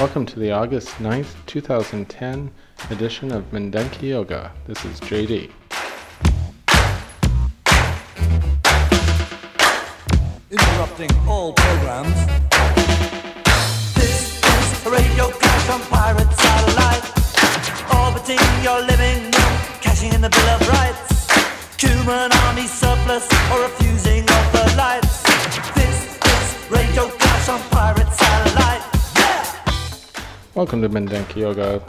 Welcome to the August 9th, 2010 edition of Mindenki Joga. This is JD. Interrupting all programs. This is a radio clash on pirate satellite. Orbiting your living room, cashing in the Bill of Rights. Human army surplus or refusing of the lights. This is radio clash on pirate satellite. Welcome to Mindenki Joga.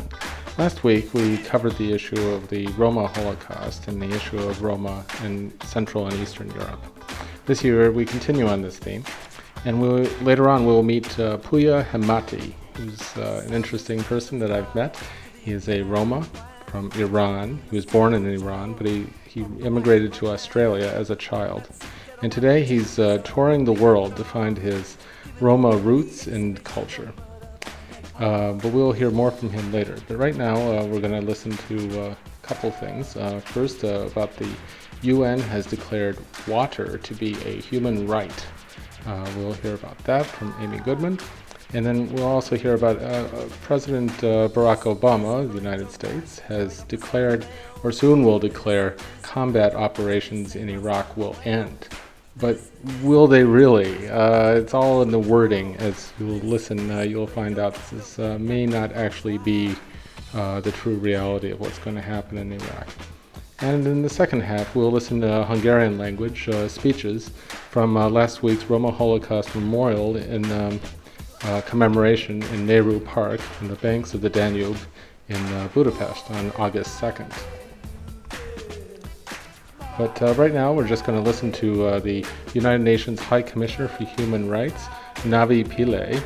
Last week we covered the issue of the Roma Holocaust and the issue of Roma in Central and Eastern Europe. This year we continue on this theme, and we'll, later on we'll meet uh, Puya Hemati, who's uh, an interesting person that I've met. He is a Roma from Iran. He was born in Iran, but he, he immigrated to Australia as a child. And today he's uh, touring the world to find his Roma roots and culture. Uh, but we'll hear more from him later. But right now, uh, we're going to listen to uh, a couple things. Uh, first, uh, about the UN has declared water to be a human right. We'll hear about that from Amy Goodman. And then we'll also hear about President Barack Obama of the United States has declared, or soon will declare, combat operations in Iraq will end. But will they really? Uh, it's all in the wording. As you'll listen, uh, you'll find out this uh, may not actually be uh, the true reality of what's going to happen in Iraq. And in the second half, we'll listen to Hungarian language uh, speeches from last week's Roma Holocaust Memorial in um, commemoration in Nehru Park on the banks of the Danube in Budapest on August 2nd. But uh, right now, we're just going to listen to uh, the United Nations High Commissioner for Human Rights, Navi Pillay,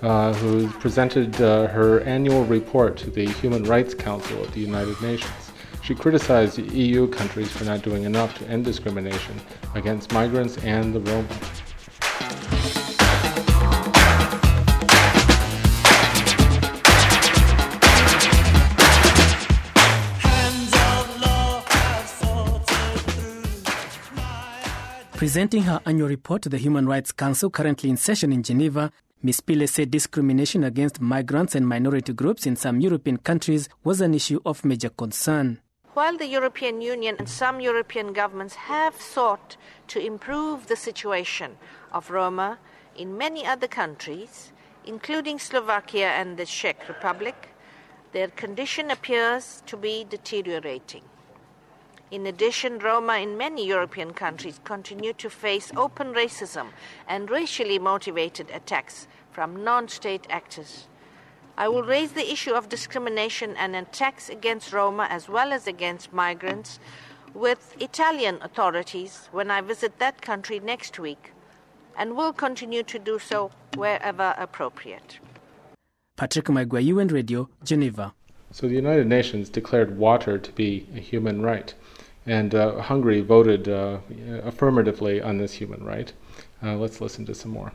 uh, who presented uh, her annual report to the Human Rights Council of the United Nations. She criticized EU countries for not doing enough to end discrimination against migrants and the Roma. Presenting her annual report to the Human Rights Council, currently in session in Geneva, Ms. Pillay said discrimination against migrants and minority groups in some European countries was an issue of major concern. While the European Union and some European governments have sought to improve the situation of Roma in many other countries, including Slovakia and the Czech Republic, their condition appears to be deteriorating. In addition, Roma in many European countries continue to face open racism and racially motivated attacks from non state actors. I will raise the issue of discrimination and attacks against Roma as well as against migrants with Italian authorities when I visit that country next week and will continue to do so wherever appropriate. Patrick Maigua, UN Radio, Geneva. So the United Nations declared water to be a human right, and uh, Hungary voted uh, affirmatively on this human right. Uh, let's listen to some more.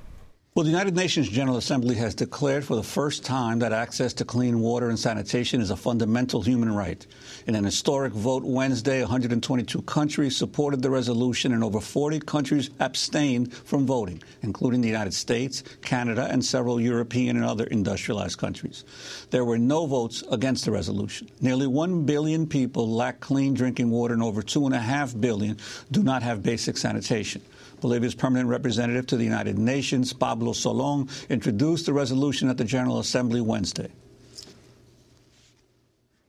Well, the United Nations General Assembly has declared for the first time that access to clean water and sanitation is a fundamental human right. In an historic vote Wednesday, 122 countries supported the resolution and over 40 countries abstained from voting, including the United States, Canada, and several European and other industrialized countries. There were no votes against the resolution. Nearly 1 billion people lack clean drinking water and over 2.5 billion do not have basic sanitation. Bolivia's permanent representative to the United Nations, Pablo Solon, introduced the resolution at the General Assembly Wednesday.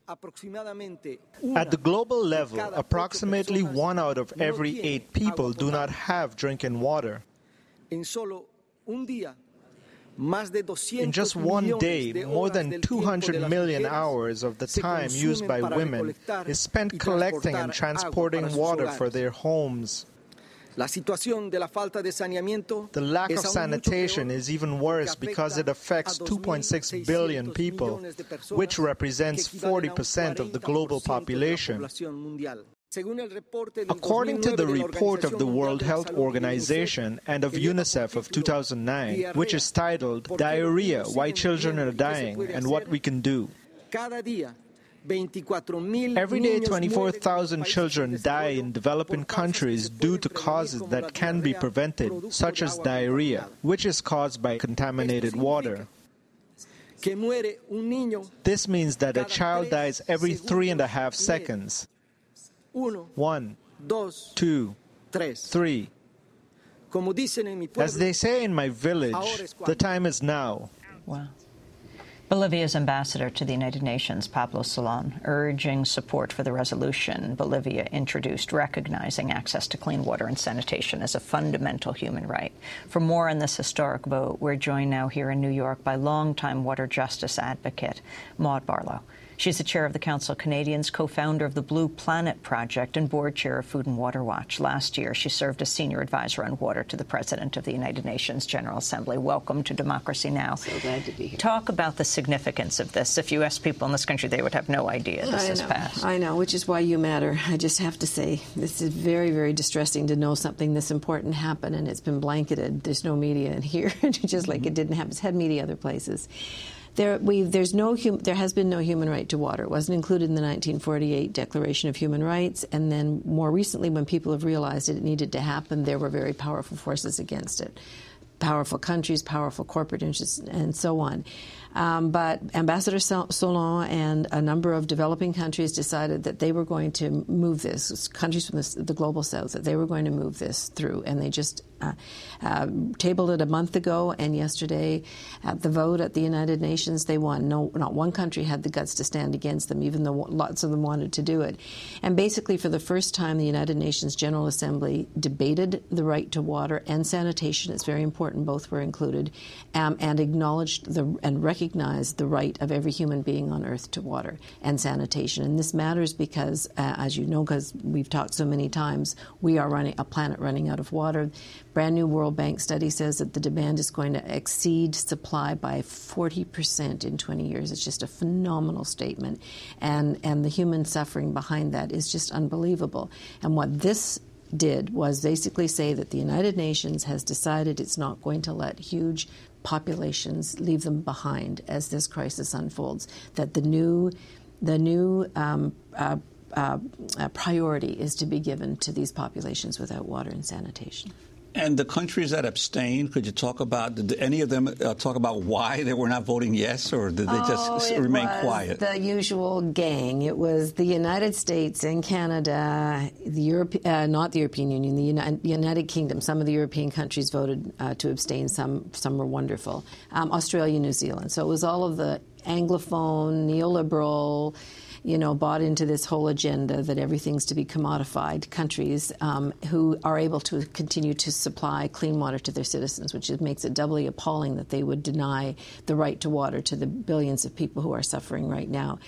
At the global level, approximately one out of every eight people do not have drinking water. In just one day, more than 200 million hours of the time used by women is spent collecting and transporting water for their homes. The lack of sanitation is even worse because it affects 2.6 billion people, which represents 40% of the global population. According to the report of the World Health Organization and of UNICEF of 2009, which is titled Diarrhea Why Children Are Dying and What We Can Do, Every day, 24,000 children die in developing countries due to causes that can be prevented, such as diarrhea, which is caused by contaminated water. This means that a child dies every three and a half seconds. One, two, three. As they say in my village, the time is now. Wow. Bolivia's ambassador to the United Nations, Pablo Solon, urging support for the resolution Bolivia introduced recognizing access to clean water and sanitation as a fundamental human right. For more on this historic vote, we're joined now here in New York by longtime water justice advocate Maude Barlow. She's the chair of the Council of Canadians, co-founder of the Blue Planet Project, and board chair of Food and Water Watch. Last year, she served as senior advisor on water to the President of the United Nations General Assembly. Welcome to Democracy Now! So glad to be here. Talk about the significance of this. If you ask people in this country, they would have no idea this I is know, passed. I know, which is why you matter. I just have to say, this is very, very distressing to know something this important happened and it's been blanketed. There's no media in here, just like it didn't happen. It's had media other places. There, there's no hum, there has been no human right to water. It wasn't included in the 1948 Declaration of Human Rights, and then more recently, when people have realized it needed to happen, there were very powerful forces against it. Powerful countries, powerful corporate interests, and so on. Um, but Ambassador Solon and a number of developing countries decided that they were going to move this, countries from the, the global south, that they were going to move this through. And they just uh, uh, tabled it a month ago, and yesterday at the vote at the United Nations, they won. No, not one country had the guts to stand against them, even though lots of them wanted to do it. And basically, for the first time, the United Nations General Assembly debated the right to water and sanitation. It's very important; both were included, um, and acknowledged the and recognized the right of every human being on Earth to water and sanitation. And this matters because, uh, as you know, because we've talked so many times, we are running a planet running out of water. Brand new World Bank study says that the demand is going to exceed supply by 40% in 20 years. It's just a phenomenal statement. And, and the human suffering behind that is just unbelievable. And what this did was basically say that the United Nations has decided it's not going to let huge populations leave them behind as this crisis unfolds. That the new, the new um, uh, uh, uh, priority is to be given to these populations without water and sanitation. And the countries that abstained, could you talk about, did any of them uh, talk about why they were not voting yes, or did they oh, just remain quiet? The usual gang. It was the United States and Canada, the Europe, uh, not the European Union, the United, United Kingdom. Some of the European countries voted uh, to abstain. Some, some were wonderful. Um, Australia, New Zealand. So it was all of the Anglophone, neoliberal you know, bought into this whole agenda that everything's to be commodified countries um, who are able to continue to supply clean water to their citizens, which makes it doubly appalling that they would deny the right to water to the billions of people who are suffering right now.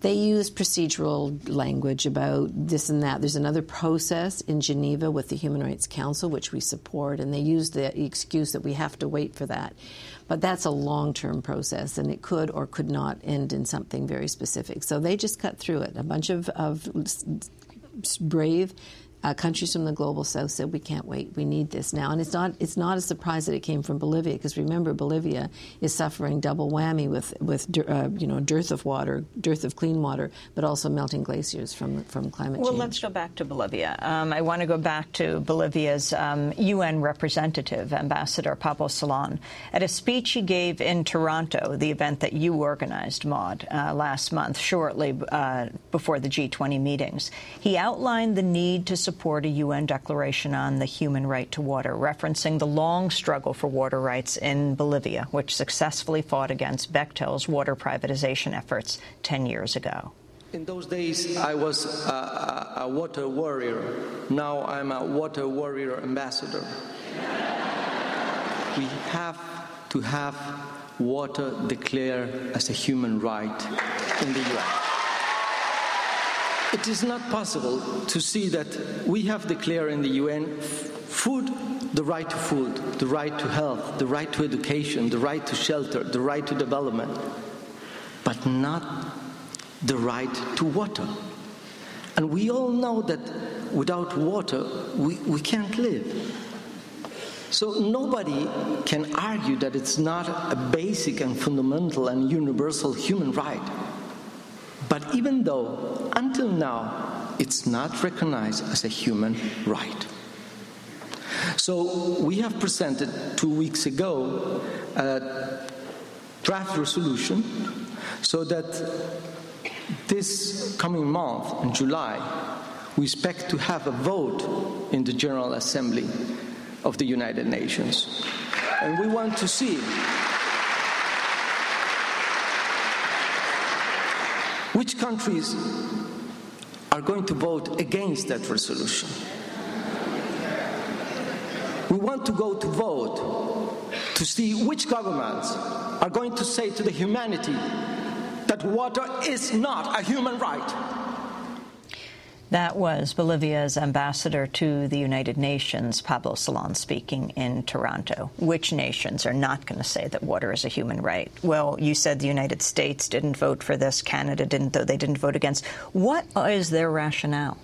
They use procedural language about this and that. There's another process in Geneva with the Human Rights Council, which we support, and they use the excuse that we have to wait for that. But that's a long term process, and it could or could not end in something very specific. So they just cut through it. A bunch of, of brave uh, countries from the global south said we can't wait. We need this now, and it's not it's not a surprise that it came from Bolivia because remember Bolivia is suffering double whammy with with uh, you know dearth of water, dearth of clean water, but also melting glaciers from from climate well, change. Well, let's go back to Bolivia. Um, I want to go back to Bolivia's um, UN representative, Ambassador Pablo Solon, at a speech he gave in Toronto, the event that you organized, Maude, uh, last month, shortly uh, before the G20 meetings. He outlined the need to support support a UN declaration on the human right to water, referencing the long struggle for water rights in Bolivia, which successfully fought against Bechtel's water privatization efforts 10 years ago. In those days, I was a, a, water warrior. Now I'm a water warrior ambassador. we have to have water declared as a human right in the UN. It is not possible to see that we have declared in the UN food, the right to food, the right to health, the right to education, the right to shelter, the right to development, but not the right to water. And we all know that without water, we, we can't live. So nobody can argue that it's not a basic and fundamental and universal human right. But even though until now it's not recognized as a human right. So we have presented two weeks ago a draft resolution so that this coming month, in July, we expect to have a vote in the General Assembly of the United Nations. And we want to see which countries are going to vote against that resolution. We want to go to vote to see which governments are going to say to the humanity that water is not a human right. That was Bolivia's ambassador to the United Nations, Pablo Solon, speaking in Toronto. Which nations are not going to say that water is a human right? Well, you said the United States didn't vote for this, Canada didn't, though they didn't vote against. What is their rationale?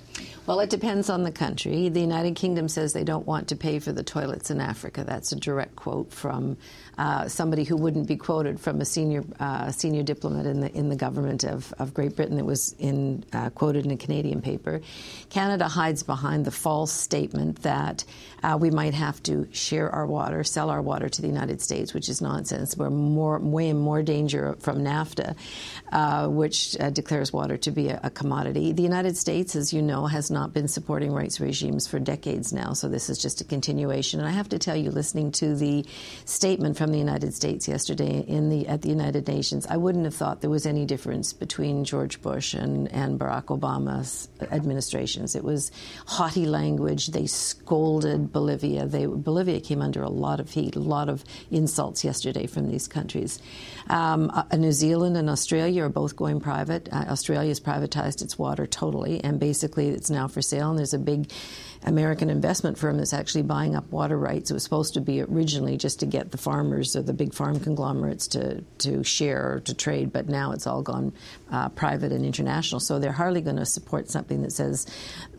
Well, it depends on the country. The United Kingdom says they don't want to pay for the toilets in Africa. That's a direct quote from uh, somebody who wouldn't be quoted from a senior uh, senior diplomat in the in the government of, of Great Britain that was in uh, quoted in a Canadian paper. Canada hides behind the false statement that uh, we might have to share our water, sell our water to the United States, which is nonsense. We're more way in more danger from NAFTA, uh, which uh, declares water to be a, a commodity. The United States, as you know, has not been supporting rights regimes for decades now, so this is just a continuation. And I have to tell you, listening to the statement from from the United States yesterday in the at the United Nations, I wouldn't have thought there was any difference between George Bush and, and Barack Obama's administrations. It was haughty language. They scolded Bolivia. They, Bolivia came under a lot of heat, a lot of insults yesterday from these countries. Um, uh, New Zealand and Australia are both going private. Uh, Australia has privatized its water totally, and basically it's now for sale. And there's a big American investment firm that's actually buying up water rights. It was supposed to be originally just to get the farmers or the big farm conglomerates to, to share or to trade, but now it's all gone uh, private and international. So they're hardly going to support something that says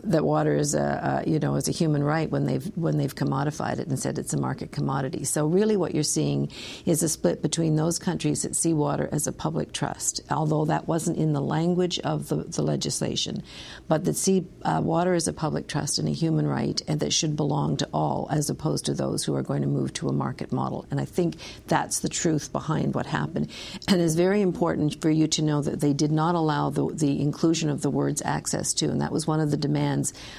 that water is a, a, you know is a human right when they've when they've commodified it and said it's a market commodity. So really, what you're seeing is a split between those countries that see water as a public trust, although that wasn't in the language of the, the legislation, but that see uh, water as a public trust and a human right, and that should belong to all, as opposed to those who are going to move to a market model. And I think that's the truth behind what happened, and it's very important for you to know that they did not allow the, the inclusion of the words access to, and that was one of the demands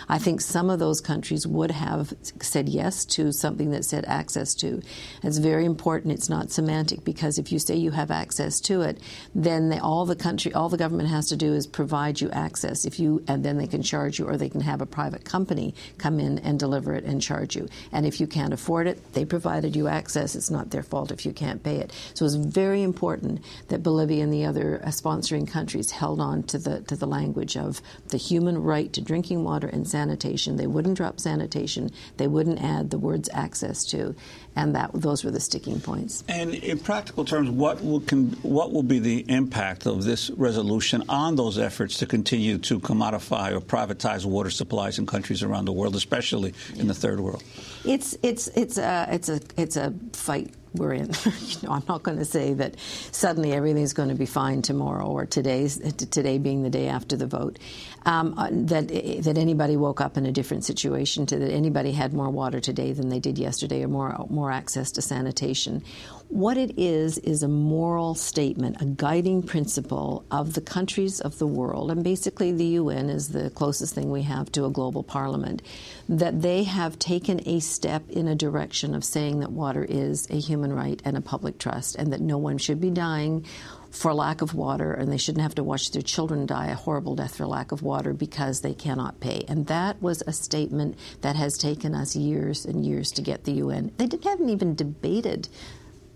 I think some of those countries would have said yes to something that said access to. It's very important. It's not semantic because if you say you have access to it, then they, all the country, all the government has to do is provide you access. If you and then they can charge you, or they can have a private company come in and deliver it and charge you. And if you can't afford it, they provided you access. It's not their fault if you can't pay it. So it's very important that Bolivia and the other uh, sponsoring countries held on to the to the language of the human right to drinking water and sanitation. They wouldn't drop sanitation. They wouldn't add the words access to, and that those were the sticking points. And in practical terms, what will can, what will be the impact of this resolution on those efforts to continue to commodify or privatize water supplies in countries around the world, especially in the third world? It's it's it's a it's a it's a fight we're in. you know, I'm not going to say that suddenly everything's going to be fine tomorrow or today's today being the day after the vote. Um, uh, that that anybody woke up in a different situation, to that anybody had more water today than they did yesterday, or more more access to sanitation. What it is is a moral statement, a guiding principle of the countries of the world, and basically the UN is the closest thing we have to a global parliament, that they have taken a step in a direction of saying that water is a human right and a public trust, and that no one should be dying for lack of water, and they shouldn't have to watch their children die a horrible death for lack of water because they cannot pay. And that was a statement that has taken us years and years to get the UN. They didn't, haven't even debated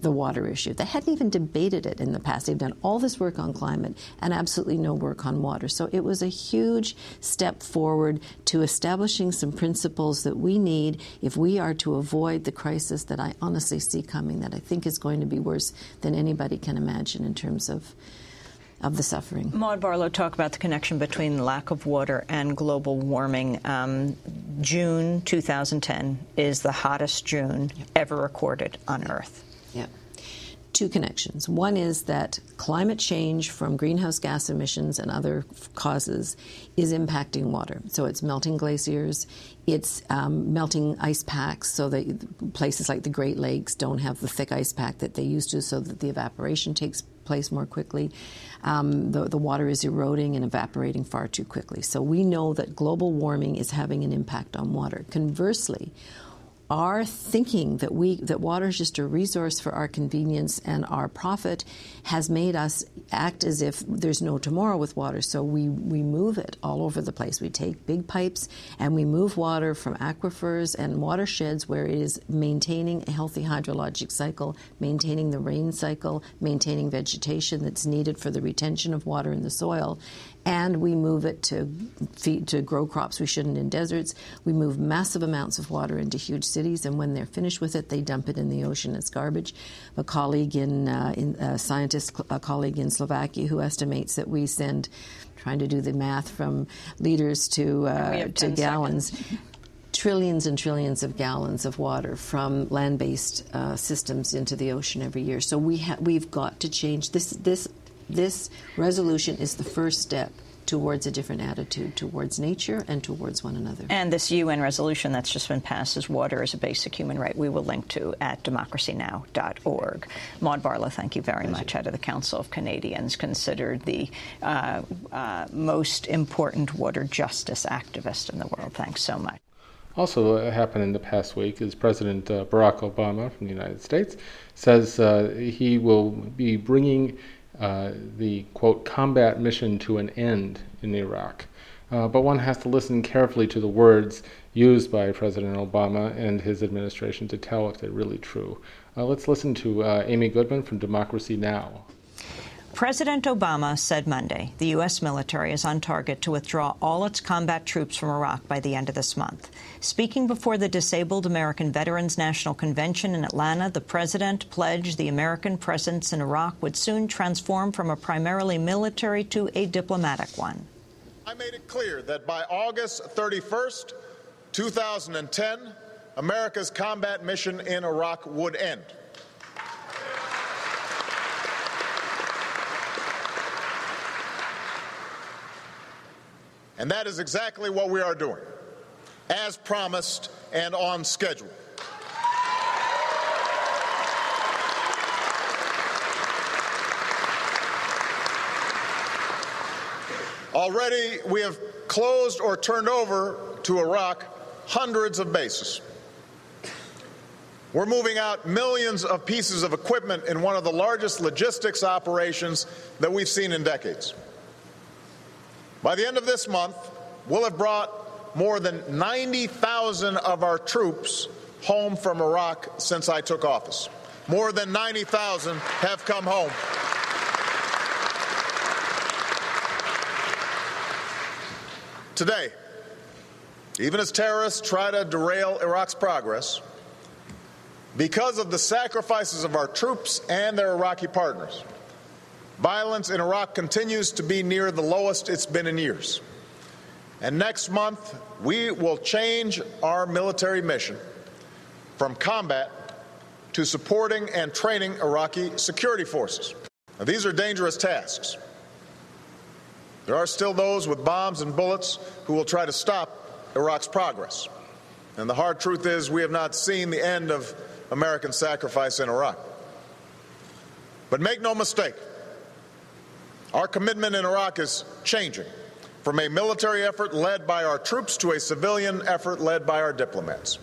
the water issue. They hadn't even debated it in the past. They've done all this work on climate and absolutely no work on water. So it was a huge step forward to establishing some principles that we need if we are to avoid the crisis that I honestly see coming, that I think is going to be worse than anybody can imagine in terms of of the suffering. Maude Barlow talk about the connection between lack of water and global warming. Um, June 2010 is the hottest June yep. ever recorded on Earth. Yep. two connections. One is that climate change from greenhouse gas emissions and other causes is impacting water. So it's melting glaciers, it's um, melting ice packs, so that places like the Great Lakes don't have the thick ice pack that they used to, so that the evaporation takes place more quickly. Um, the, the water is eroding and evaporating far too quickly. So we know that global warming is having an impact on water. Conversely, our thinking that we that water is just a resource for our convenience and our profit has made us act as if there's no tomorrow with water. So we we move it all over the place. We take big pipes and we move water from aquifers and watersheds where it is maintaining a healthy hydrologic cycle, maintaining the rain cycle, maintaining vegetation that's needed for the retention of water in the soil, and we move it to feed, to grow crops we shouldn't in deserts. We move massive amounts of water into huge cities, and when they're finished with it, they dump it in the ocean as garbage. A colleague in, uh, in a scientist, a colleague in Slovakia, who estimates that we send, trying to do the math from liters to uh, to gallons. trillions and trillions of gallons of water from land-based uh, systems into the ocean every year. So we ha- we've got to change this. This this resolution is the first step towards a different attitude towards nature and towards one another. And this UN resolution that's just been passed as water is a basic human right. We will link to at democracynow.org. Maude Barlow, thank you very thank much. You. Out of the Council of Canadians, considered the uh, uh, most important water justice activist in the world. Thanks so much. Also, what happened in the past week is President uh, Barack Obama from the United States says uh, he will be bringing uh, the quote combat mission to an end in Iraq. Uh, but one has to listen carefully to the words used by President Obama and his administration to tell if they're really true. Uh, let's listen to uh, Amy Goodman from Democracy Now! President Obama said Monday the U.S. military is on target to withdraw all its combat troops from Iraq by the end of this month. Speaking before the Disabled American Veterans National Convention in Atlanta, the president pledged the American presence in Iraq would soon transform from a primarily military to a diplomatic one. I made it clear that by August 31st, 2010, America's combat mission in Iraq would end. And that is exactly what we are doing, as promised and on schedule. Already, we have closed or turned over to Iraq hundreds of bases. We're moving out millions of pieces of equipment in one of the largest logistics operations that we've seen in decades. By the end of this month, we'll have brought more than 90,000 of our troops home from Iraq since I took office. More than 90,000 have come home. Today, even as terrorists try to derail Iraq's progress, because of the sacrifices of our troops and their Iraqi partners, Violence in Iraq continues to be near the lowest it's been in years. And next month, we will change our military mission from combat to supporting and training Iraqi security forces. Now, these are dangerous tasks. There are still those with bombs and bullets who will try to stop Iraq's progress. And the hard truth is, we have not seen the end of American sacrifice in Iraq. But make no mistake, our commitment in Iraq is changing from a military effort led by our troops to a civilian effort led by our diplomats.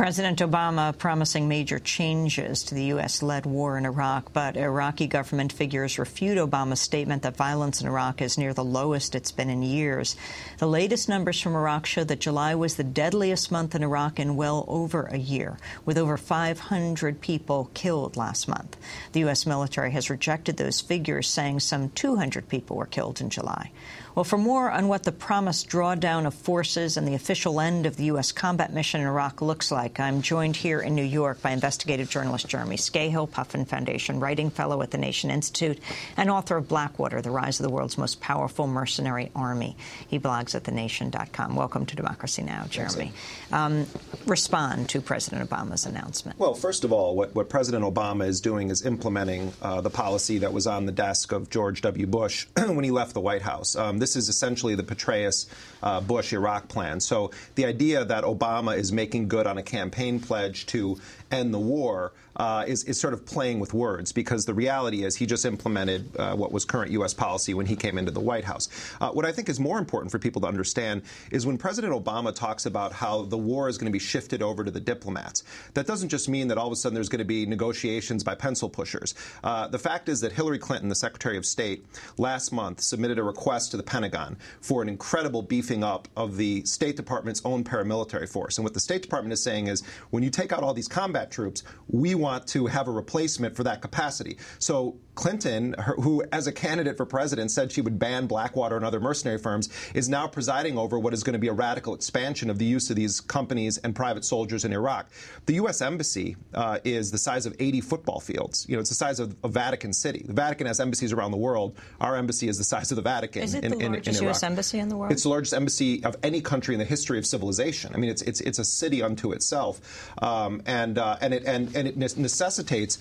President Obama promising major changes to the U.S.-led war in Iraq, but Iraqi government figures refute Obama's statement that violence in Iraq is near the lowest it's been in years. The latest numbers from Iraq show that July was the deadliest month in Iraq in well over a year, with over 500 people killed last month. The U.S. military has rejected those figures, saying some 200 people were killed in July. Well, for more on what the promised drawdown of forces and the official end of the U.S. combat mission in Iraq looks like, I'm joined here in New York by investigative journalist Jeremy Scahill, Puffin Foundation writing fellow at the Nation Institute, and author of Blackwater, The Rise of the World's Most Powerful Mercenary Army. He blogs at thenation.com. Welcome to Democracy Now!, Jeremy. Um, respond to President Obama's announcement. Well, first of all, what, what President Obama is doing is implementing uh, the policy that was on the desk of George W. Bush when he left the White House. Um, this is essentially the Petraeus uh, Bush Iraq plan. So the idea that Obama is making good on a campaign pledge to end the war uh, is, is sort of playing with words because the reality is he just implemented uh, what was current U.S. policy when he came into the White House. Uh, what I think is more important for people to understand is when President Obama talks about how the war is going to be shifted over to the diplomats, that doesn't just mean that all of a sudden there's going to be negotiations by pencil pushers. Uh, the fact is that Hillary Clinton, the Secretary of State, last month submitted a request to the Pentagon for an incredible beefing up of the State Department's own paramilitary force. And what the State Department is saying is when you take out all these combat troops, we want to have a replacement for that capacity. So Clinton, her, who as a candidate for president said she would ban Blackwater and other mercenary firms, is now presiding over what is going to be a radical expansion of the use of these companies and private soldiers in Iraq. The U.S. Embassy uh, is the size of 80 football fields. You know, it's the size of, of, Vatican City. The Vatican has embassies around the world. Our embassy is the size of the Vatican. Is it in, the largest in, in U.S. embassy in the world? It's the largest embassy of any country in the history of civilization. I mean, it's it's, it's a city unto itself, um, and uh, and it and, and it necessitates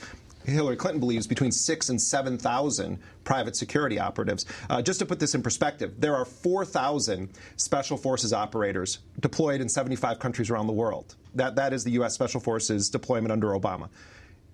Hillary Clinton believes between six and 7,000 private security operatives. Uh, just to put this in perspective, there are 4,000 special forces operators deployed in 75 countries around the world. That, that is the U.S. Special Forces deployment under Obama.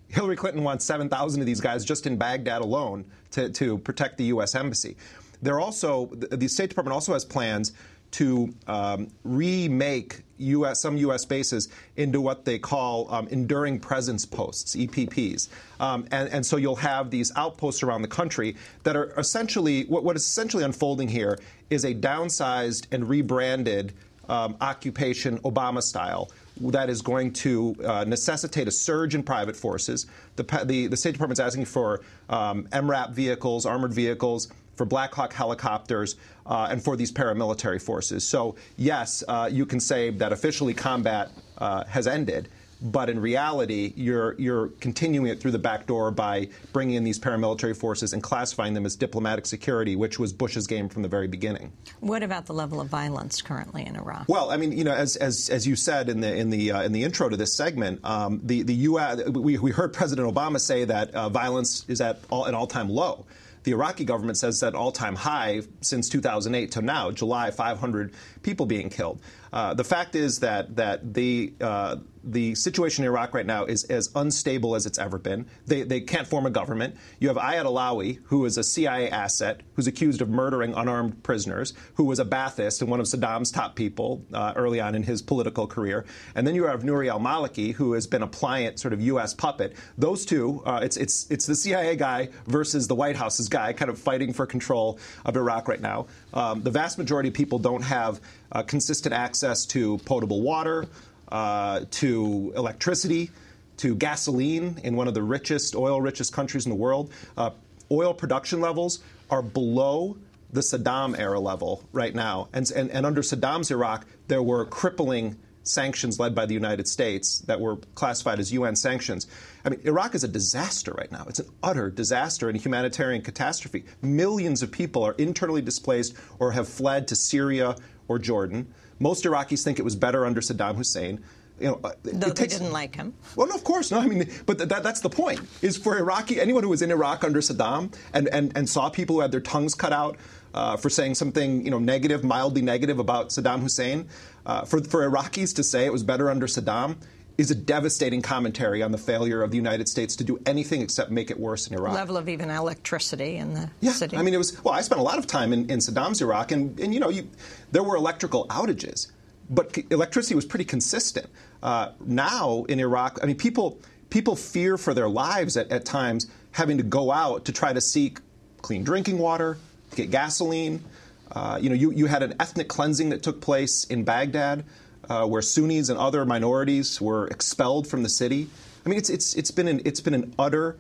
Hillary Clinton wants 7,000 of these guys just in Baghdad alone to, to protect the U.S. Embassy. They're also, the State Department also has plans to um, remake US, some U.S. bases into what they call um, enduring presence posts, EPPs. Um, and, and, so you'll have these outposts around the country that are essentially, what, what is essentially unfolding here is a downsized and rebranded um, occupation Obama style that is going to uh, necessitate a surge in private forces. The, the, the State Department's asking for um, MRAP vehicles, armored vehicles, for Black Hawk helicopters, uh, and for these paramilitary forces. So, yes, uh, you can say that officially combat uh, has ended. But in reality, you're you're continuing it through the back door by bringing in these paramilitary forces and classifying them as diplomatic security, which was Bush's game from the very beginning. What about the level of violence currently in Iraq? Well, I mean, you know, as as, as you said in the in the uh, in the intro to this segment, um, the the U.S. We, we heard President Obama say that uh, violence is at all, an all time low. The Iraqi government says that all-time high since 2008 to now, July, 500 people being killed. Uh, the fact is that that the uh, the situation in Iraq right now is as unstable as it's ever been. They, they can't form a government. You have Ayad Allawi, who is a CIA asset, who's accused of murdering unarmed prisoners, who was a Ba'athist and one of Saddam's top people uh, early on in his political career. And then you have Nouri al-Maliki, who has been a pliant sort of U.S. puppet. Those two, uh, it's, it's, it's the CIA guy versus the White House's guy kind of fighting for control of Iraq right now. Um, the vast majority of people don't have uh, consistent access to potable water, uh, to electricity, to gasoline in one of the richest, oil richest countries in the world. Uh, oil production levels are below the Saddam era level right now. And, and, and under Saddam's Iraq, there were crippling sanctions led by the United States that were classified as UN sanctions. I mean, Iraq is a disaster right now. It's an utter disaster and humanitarian catastrophe. Millions of people are internally displaced or have fled to Syria or Jordan. Most Iraqis think it was better under Saddam Hussein. You know, uh, Though takes, they didn't like him. Well, no, of course, no. I mean, but that, that's the point. Is for Iraqi anyone who was in Iraq under Saddam and, and, and saw people who had their tongues cut out uh, for saying something you know negative, mildly negative about Saddam Hussein, uh, for for Iraqis to say it was better under Saddam is a devastating commentary on the failure of the United States to do anything except make it worse in Iraq. Level of even electricity in the yeah, city. I mean, it was, well, I spent a lot of time in, in Saddam's Iraq, and, and you know, you, there were electrical outages, but electricity was pretty consistent. Uh, now in Iraq, I mean, people, people fear for their lives at, at times having to go out to try to seek clean drinking water, get gasoline. Uh, you know, you, you had an ethnic cleansing that took place in Baghdad uh, where Sunnis and other minorities were expelled from the city. I mean, it's, it's, it's, been, an, it's been an utter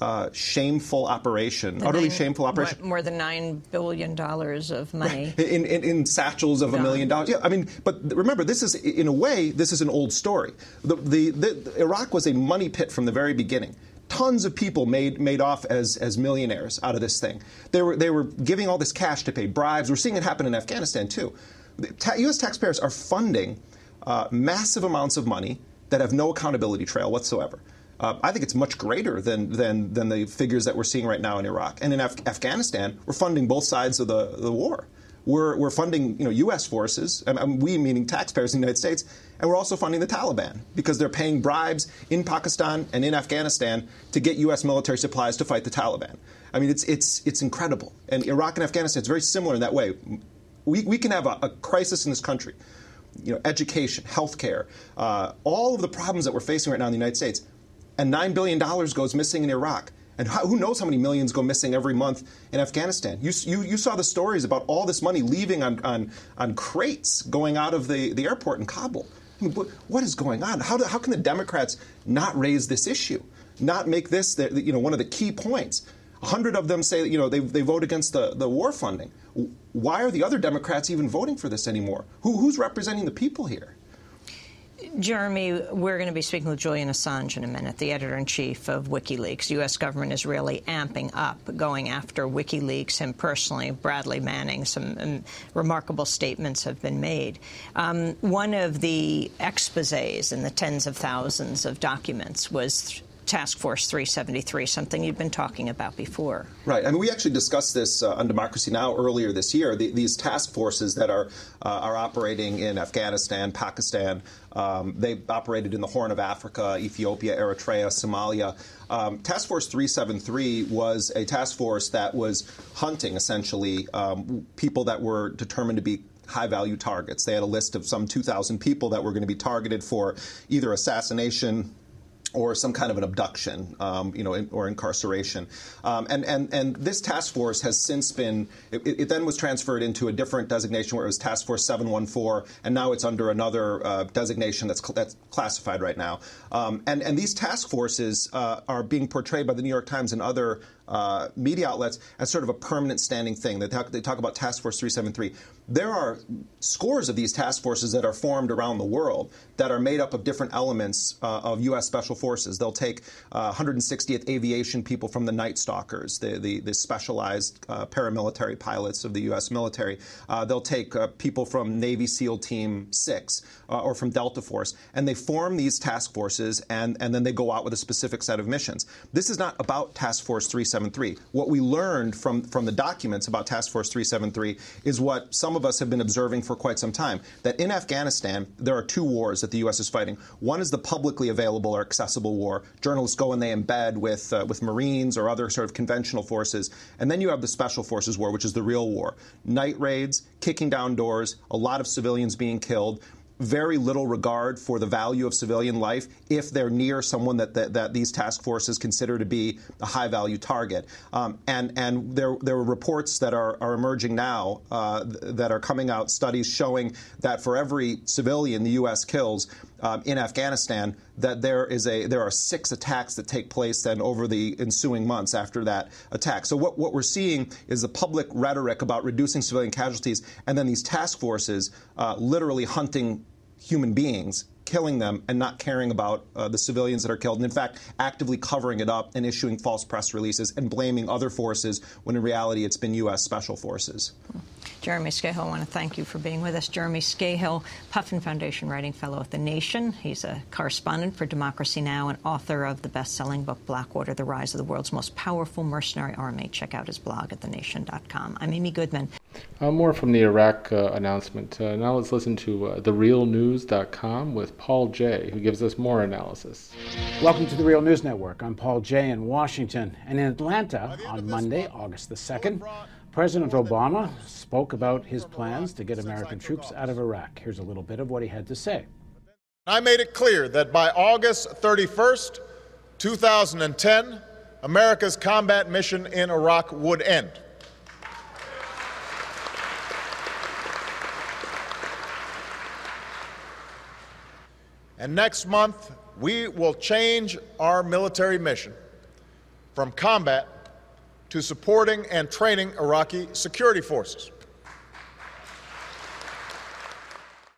uh, shameful operation, the utterly nine, shameful operation. More than nine billion dollars of money right. in, in, in, satchels of a million dollars. Yeah, I mean, but remember, this is in a way, this is an old story. The, the, the, Iraq was a money pit from the very beginning. Tons of people made made off as, as millionaires out of this thing. They were they were giving all this cash to pay bribes. We're seeing it happen in Afghanistan too. Ta- U.S. taxpayers are funding uh, massive amounts of money that have no accountability trail whatsoever. Uh, I think it's much greater than, than, than the figures that we're seeing right now in Iraq. And in Af- Afghanistan, we're funding both sides of the, the war. We're, we're funding you know, U.S. forces, and we meaning taxpayers in the United States, and we're also funding the Taliban because they're paying bribes in Pakistan and in Afghanistan to get U.S. military supplies to fight the Taliban. I mean, it's, it's, it's incredible. And Iraq and Afghanistan, it's very similar in that way. We, we can have a, a crisis in this country you know, education, healthcare, uh, all of the problems that we're facing right now in the United States and $9 billion goes missing in Iraq. And how, who knows how many millions go missing every month in Afghanistan? You, you, you saw the stories about all this money leaving on, on, on crates going out of the, the airport in Kabul. I mean, what is going on? How, do, how can the Democrats not raise this issue, not make this the, you know, one of the key points? A hundred of them say you know, they, they vote against the, the war funding. Why are the other Democrats even voting for this anymore? Who, who's representing the people here? Jeremy, we're going to be speaking with Julian Assange in a minute, the editor-in-chief of WikiLeaks. U.S. government is really amping up, going after WikiLeaks, him personally, Bradley Manning. Some um, remarkable statements have been made. Um, one of the exposés in the tens of thousands of documents was Task Force 373, something you've been talking about before. Right. I mean, we actually discussed this uh, on Democracy Now! earlier this year. The, these task forces that are uh, are operating in Afghanistan, Pakistan, um, they operated in the Horn of Africa, Ethiopia, Eritrea, Somalia. Um, task Force 373 was a task force that was hunting essentially um, people that were determined to be high value targets. They had a list of some 2,000 people that were going to be targeted for either assassination, or some kind of an abduction, um, you know, in, or incarceration. Um, and, and, and this task force has since been, it, it, then was transferred into a different designation where it was Task Force 714, and now it's under another uh, designation that's, cl- that's classified right now. Um, and, and these task forces uh, are being portrayed by the New York Times and other uh, media outlets as sort of a permanent standing thing. They talk, they talk about Task Force 373. There are scores of these task forces that are formed around the world that are made up of different elements uh, of U.S. Special Forces. They'll take uh, 160th Aviation people from the Night Stalkers, the, the, the specialized uh, paramilitary pilots of the U.S. military. Uh, they'll take uh, people from Navy SEAL Team 6 uh, or from Delta Force, and they form these task forces, and, and then they go out with a specific set of missions. This is not about Task Force 373. What we learned from, from the documents about Task Force 373 is what some of us have been observing for quite some time that in Afghanistan, there are two wars that the U.S. is fighting. One is the publicly available or accessible war. Journalists go and they embed with, uh, with Marines or other sort of conventional forces. And then you have the Special Forces war, which is the real war. Night raids, kicking down doors, a lot of civilians being killed very little regard for the value of civilian life if they're near someone that, that, that these task forces consider to be a high value target. Um, and and there, there are reports that are, are emerging now uh, that are coming out, studies showing that for every civilian the U.S. kills, um, in Afghanistan that there is a there are six attacks that take place then over the ensuing months after that attack. So what, what we're seeing is the public rhetoric about reducing civilian casualties, and then these task forces uh, literally hunting human beings killing them and not caring about uh, the civilians that are killed, and in fact, actively covering it up and issuing false press releases and blaming other forces when in reality it's been U.S. special forces. Jeremy Scahill, I want to thank you for being with us. Jeremy Scahill, Puffin Foundation Writing Fellow at The Nation. He's a correspondent for Democracy Now! and author of the best-selling book Blackwater, The Rise of the World's Most Powerful Mercenary Army. Check out his blog at thenation.com. I'm Amy Goodman. Uh, more from the Iraq uh, announcement. Uh, now let's listen to uh, therealnews.com with Paul Jay, who gives us more analysis. Welcome to the Real News Network. I'm Paul Jay in Washington. And in Atlanta on Monday, August the 2nd, President Obama spoke about his plans to get American troops out of Iraq. Here's a little bit of what he had to say. I made it clear that by August 31st, 2010, America's combat mission in Iraq would end. And next month, we will change our military mission from combat to supporting and training Iraqi security forces.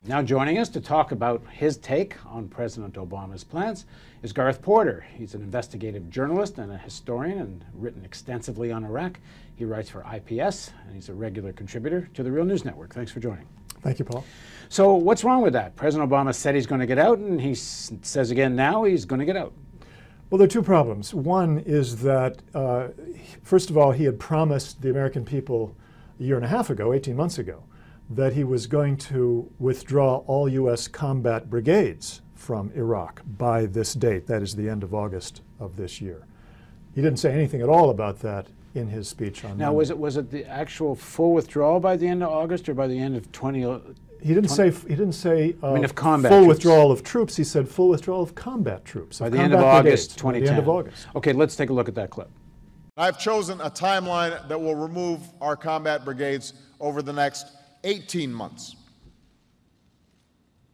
Now, joining us to talk about his take on President Obama's plans is Gareth Porter. He's an investigative journalist and a historian and written extensively on Iraq. He writes for IPS and he's a regular contributor to the Real News Network. Thanks for joining. Thank you, Paul. So, what's wrong with that? President Obama said he's going to get out, and he s- says again now he's going to get out. Well, there are two problems. One is that, uh, first of all, he had promised the American people a year and a half ago, 18 months ago, that he was going to withdraw all U.S. combat brigades from Iraq by this date, that is the end of August of this year. He didn't say anything at all about that in his speech on Now, Monday. was it was it the actual full withdrawal by the end of August or by the end of 20? He didn't say. He didn't say. Uh, I mean, of combat full troops. withdrawal of troops. He said full withdrawal of combat troops. by of the end of combat August brigades, by 2010. The end of August. Okay, let's take a look at that clip. I've chosen a timeline that will remove our combat brigades over the next 18 months.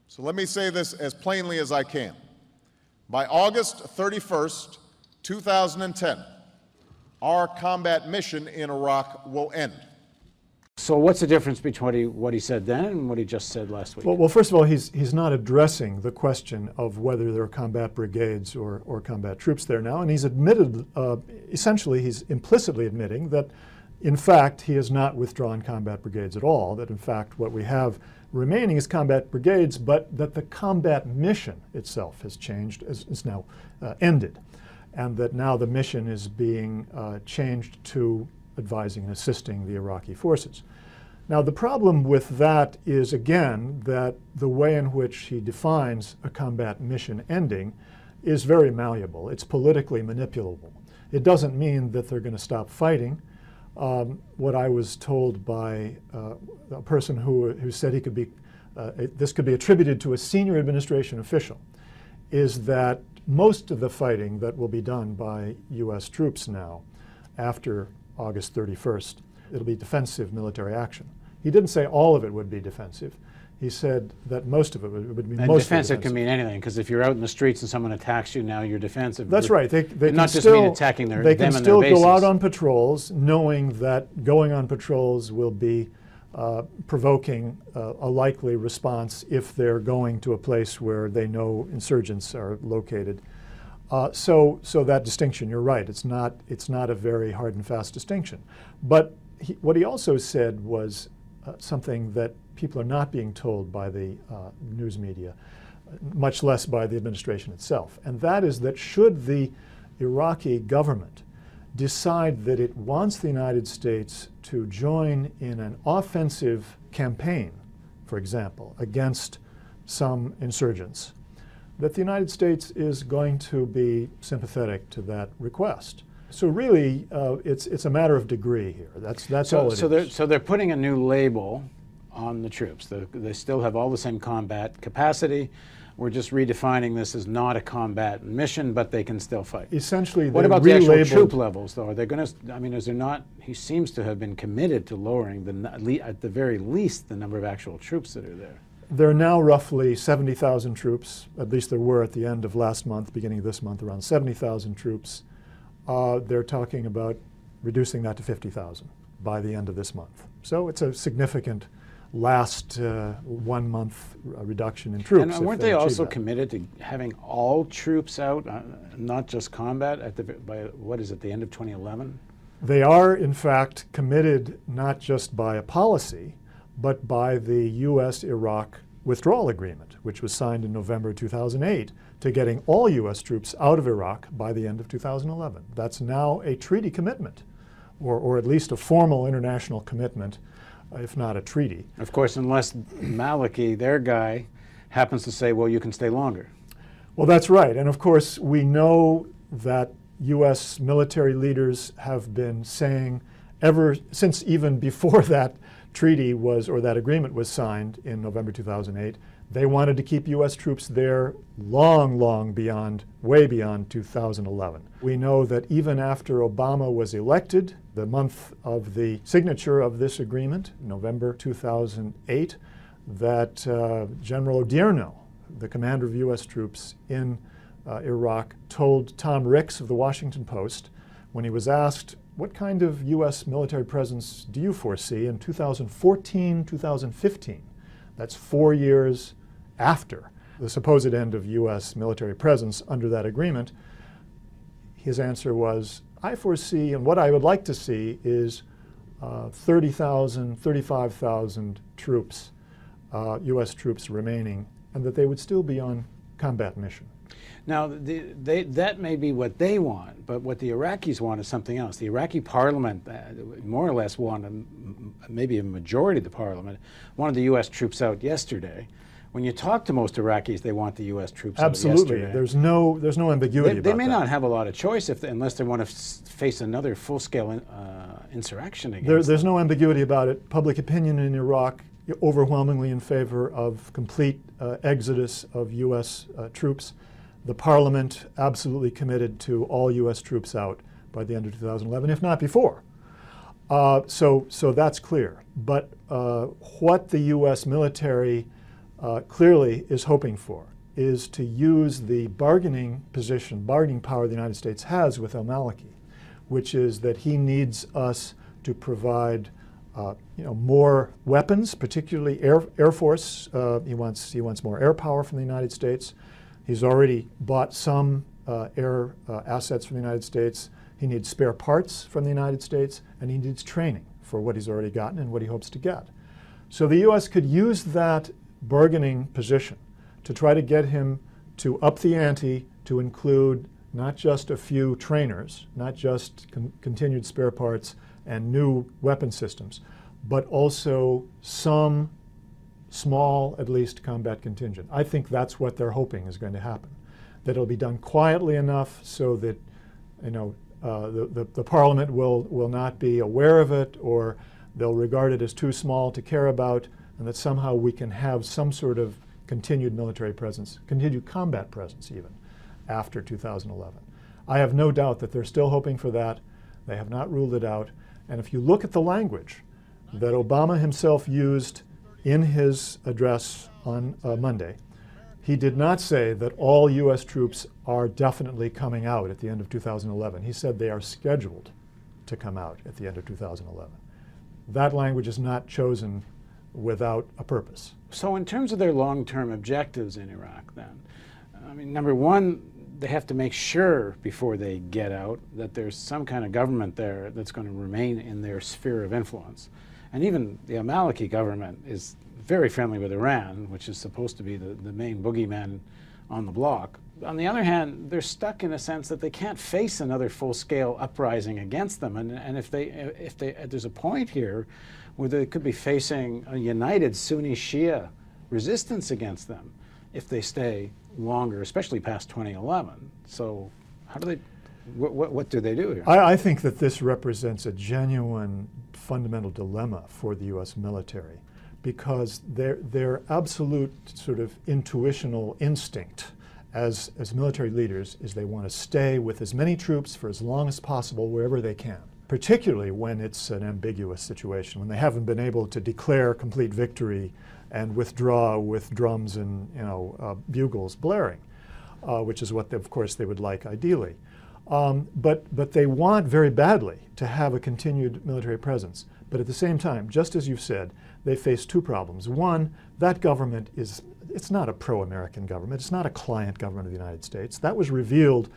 So let me say this as plainly as I can. By August 31st, 2010, our combat mission in Iraq will end. So, what's the difference between what he, said then and what he just said last week? Well, well, first of all, he's he's not addressing the question of whether there are combat brigades or, or combat troops there now, and he's admitted, uh, essentially, he's implicitly admitting that, in fact, he has not withdrawn combat brigades at all. That in fact, what we have remaining is combat brigades, but that the combat mission itself has changed, is, is now uh, ended, and that now the mission is being uh, changed to advising and assisting the Iraqi forces. Now, the problem with that is, again, that the way in which he defines a combat mission ending is very malleable. It's politically manipulable. It doesn't mean that they're going to stop fighting. Um, what I was told by uh, a person who, who said he could be, uh, it, this could be attributed to a senior administration official, is that most of the fighting that will be done by U.S. troops now, after August 31st, it'll be defensive military action. He didn't say all of it would be defensive. He said that most of it would, would be and defensive defensive. can mean anything because if you're out in the streets and someone attacks you, now you're defensive. That's right. They, they can not just still, mean attacking their they can still go out on patrols, knowing that going on patrols will be uh, provoking uh, a likely response if they're going to a place where they know insurgents are located. Uh, so, so that distinction, you're right. It's not, it's not a very hard and fast distinction. But he, what he also said was uh, something that people are not being told by the uh, news media, much less by the administration itself. And that is that should the Iraqi government decide that it wants the United States to join in an offensive campaign, for example, against some insurgents, that the United States is going to be sympathetic to that request. So really, uh, it's it's a matter of degree here. That's that's so, all it is. so they're so they're putting a new label on the troops. They, they still have all the same combat capacity. We're just redefining this as not a combat mission, but they can still fight. Essentially, What about the actual troop levels, though? Are they going to? I mean, is there not? He seems to have been committed to lowering the, n- at le- at the very least, the number of actual troops that are there. There are now roughly 70,000 troops. At least there were at the end of last month, beginning of this month, around 70,000 troops. Uh, they're talking about reducing that to 50,000 by the end of this month. So it's a significant last uh, one month r- reduction in troops. and uh, weren't they they also that. committed to having all troops out, uh, not just combat, at the by what is it, the end of 2011? They are, in fact, committed not just by a policy, but by the U.S. Iraq withdrawal agreement, which was signed in November 2008, to getting all U.S. troops out of Iraq by the end of 2011. That's now a treaty commitment, or, or at least a formal international commitment, uh, if not a treaty. Of course, unless Maliki, their guy, happens to say, well, you can stay longer. Well, that's right. And of course, we know that U.S. military leaders have been saying ever since even before that treaty was or that agreement was signed in November 2008, they wanted to keep U.S. troops there long, long beyond, way beyond 2011. We know that even after Obama was elected, the month of the signature of this agreement, November 2008, that uh, General Odierno, the commander of U.S. troops in uh, Iraq, told Tom Ricks of the Washington Post, when he was asked, What kind of U.S. military presence do you foresee in 2014 2015? That's four years after the supposed end of U.S. military presence under that agreement. His answer was, I foresee, and what I would like to see is uh, 30,000, 35,000 troops, uh, U.S. troops remaining, and that they would still be on combat mission. Now, the, they, that may be what they want, but what the Iraqis want is something else. The Iraqi parliament, uh, more or less, wanted maybe a majority of the parliament wanted the U.S. troops out yesterday. When you talk to most Iraqis, they want the U.S. troops Absolutely. out yesterday. There's no, there's no ambiguity. They, they may that. not have a lot of choice if unless they want to face another full-scale in, uh, insurrection against. There, there's no ambiguity about it. Public opinion in Iraq overwhelmingly in favor of complete uh, exodus of U.S. Uh, troops. The parliament absolutely committed to all U.S. troops out by the end of 2011, if not before. Uh, so, so that's clear. But uh, what the U.S. military uh, clearly is hoping for is to use the bargaining position, bargaining power the United States has with al Maliki, which is that he needs us to provide uh, you know, more weapons, particularly Air, Air Force. Uh, he, wants, he wants more air power from the United States. He's already bought some uh, air uh, assets from the United States. He needs spare parts from the United States, and he needs training for what he's already gotten and what he hopes to get. So the U.S. could use that bargaining position to try to get him to up the ante to include not just a few trainers, not just con- continued spare parts and new weapon systems, but also some small, at least, combat contingent. I think that's what they're hoping is going to happen. That it'll be done quietly enough so that, you know, uh, the, the, the, parliament will, will not be aware of it or they'll regard it as too small to care about, and that somehow we can have some sort of continued military presence, continued combat presence even, after 2011. I have no doubt that they're still hoping for that. They have not ruled it out. And if you look at the language that Obama himself used in his address on uh, Monday, he did not say that all U.S. troops are definitely coming out at the end of 2011. He said they are scheduled to come out at the end of 2011. That language is not chosen without a purpose. So, in terms of their long term objectives in Iraq, then, I mean, number one, they have to make sure before they get out that there's some kind of government there that's going to remain in their sphere of influence. And even the Maliki government is very friendly with Iran, which is supposed to be the, the main boogeyman on the block. On the other hand, they're stuck in a sense that they can't face another full-scale uprising against them. And, and if they, if they, there's a point here where they could be facing a united Sunni Shia resistance against them if they stay longer, especially past 2011. So, how do they? What, what, what do they do here? I, I, think that this represents a genuine fundamental dilemma for the U.S. military because their, their absolute sort of intuitional instinct as, as military leaders is they want to stay with as many troops for as long as possible wherever they can, particularly when it's an ambiguous situation, when they haven't been able to declare complete victory and withdraw with drums and you know, uh, bugles blaring, uh, which is what, they, of course, they would like ideally. Um, but, but they want very badly to have a continued military presence. But at the same time, just as you've said, they face two problems. One, that government is, it's not a pro-American government. It's not a client government of the United States. That was revealed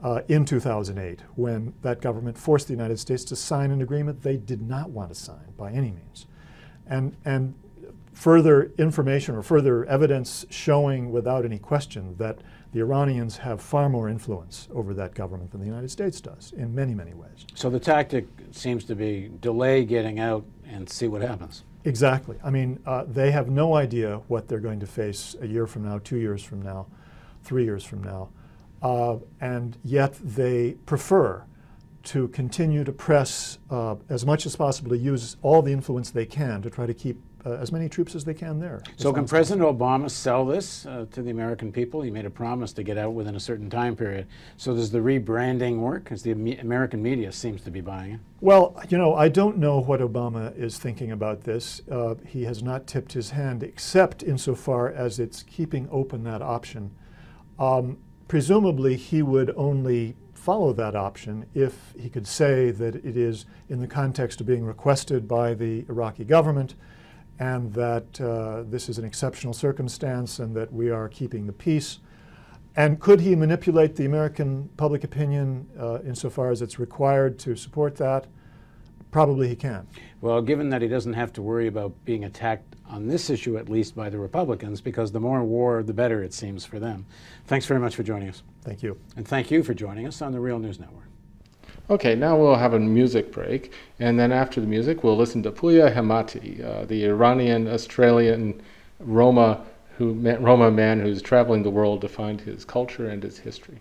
uh, in 2008 when that government forced the United States to sign an agreement they did not want to sign by any means. And, and further information or further evidence showing without any question that the Iranians have far more influence over that government than the United States does in many, many ways. So the tactic seems to be delay getting out and see what happens. Exactly. I mean, uh, they have no idea what they're going to face a year from now, two years from now, three years from now. Uh, and yet they prefer to continue to press uh, as much as possible to use all the influence they can to try to keep as many troops as they can there. So, can President Obama sell this uh, to the American people? He made a promise to get out within a certain time period. So, does the rebranding work? Because the American media seems to be buying it. Well, you know, I don't know what Obama is thinking about this. Uh, he has not tipped his hand, except insofar as it's keeping open that option. Um, presumably, he would only follow that option if he could say that it is in the context of being requested by the Iraqi government and that uh, this is an exceptional circumstance and that we are keeping the peace. And could he manipulate the American public opinion uh, insofar as it's required to support that? Probably he can. Well, given that he doesn't have to worry about being attacked on this issue, at least by the Republicans, because the more war, the better it seems for them. Thanks very much for joining us. Thank you. And thank you for joining us on the Real News Network. Okay, now we'll have a music break, and then after the music, we'll listen to Puya Hemati, uh, the Iranian Australian Roma who Roma man who's traveling the world to find his culture and his history.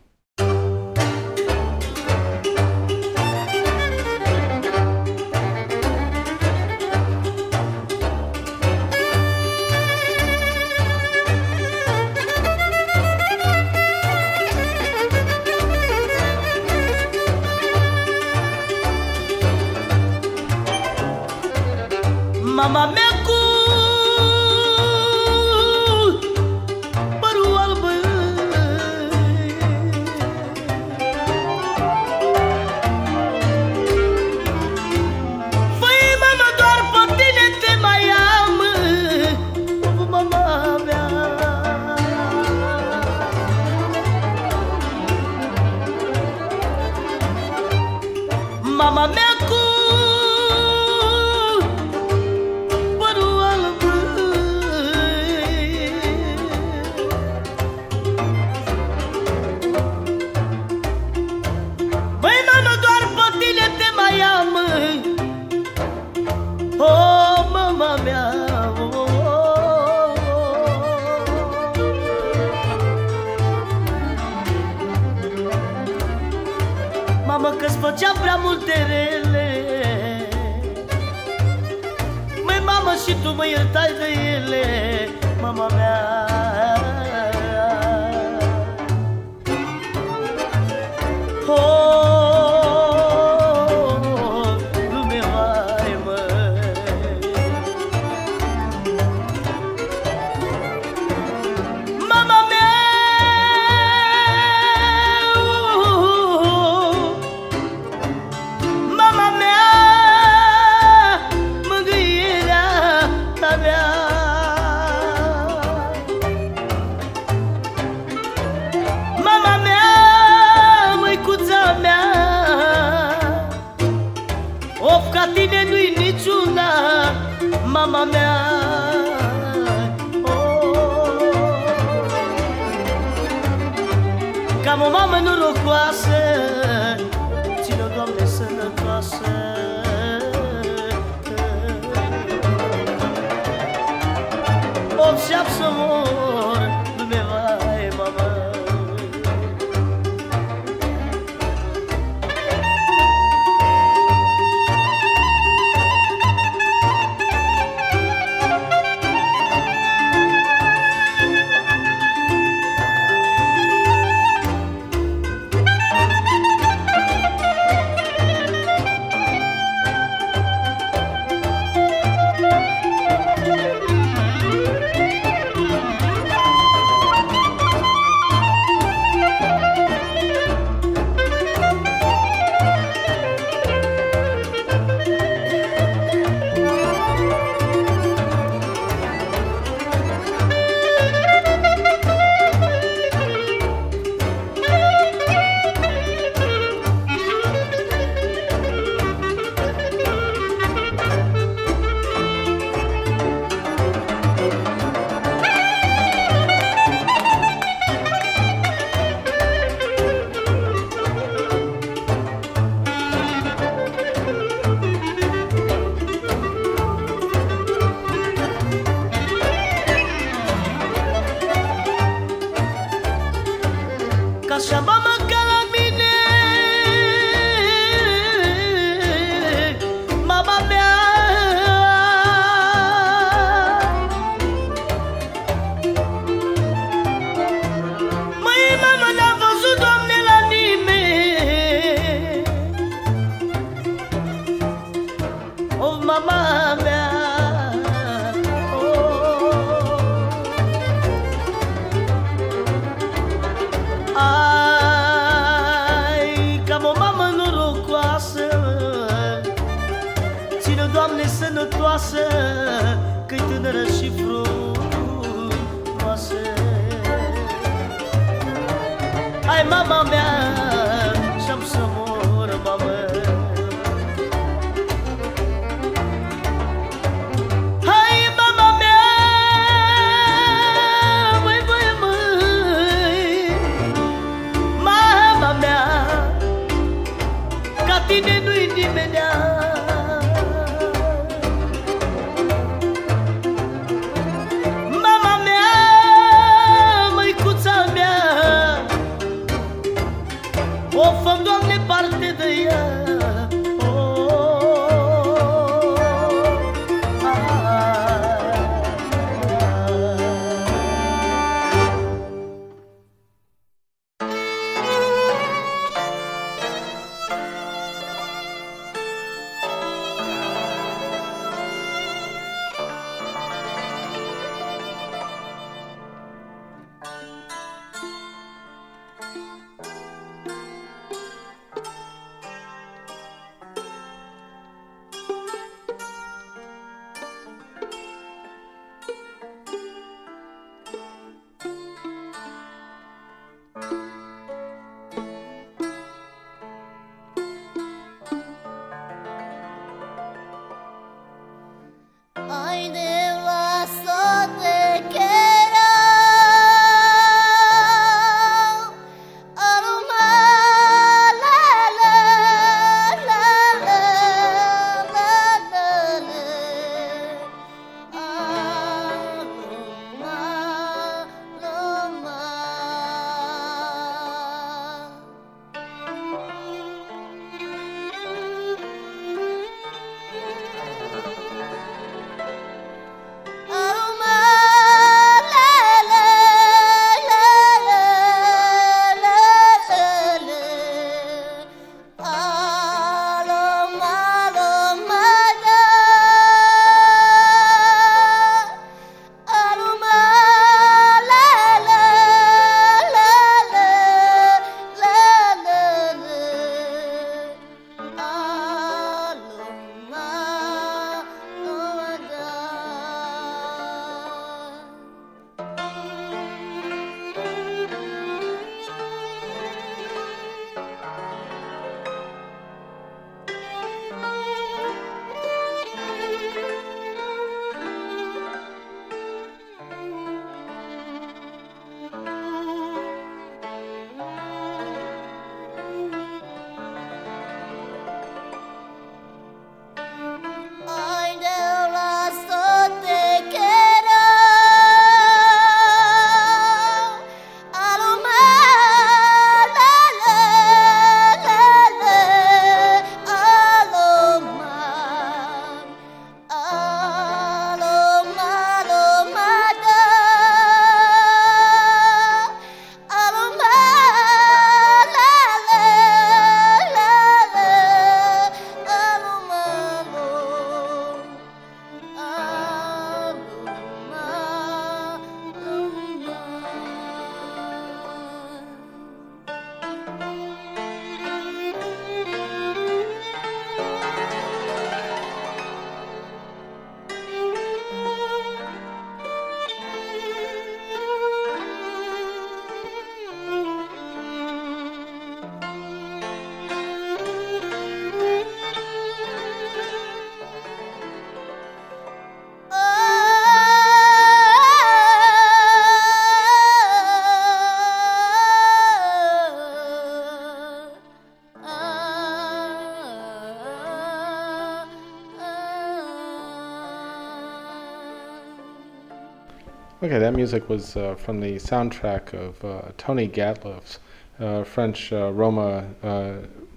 Okay, that music was uh, from the soundtrack of uh, Tony Gatlif's uh, French uh, Roma uh,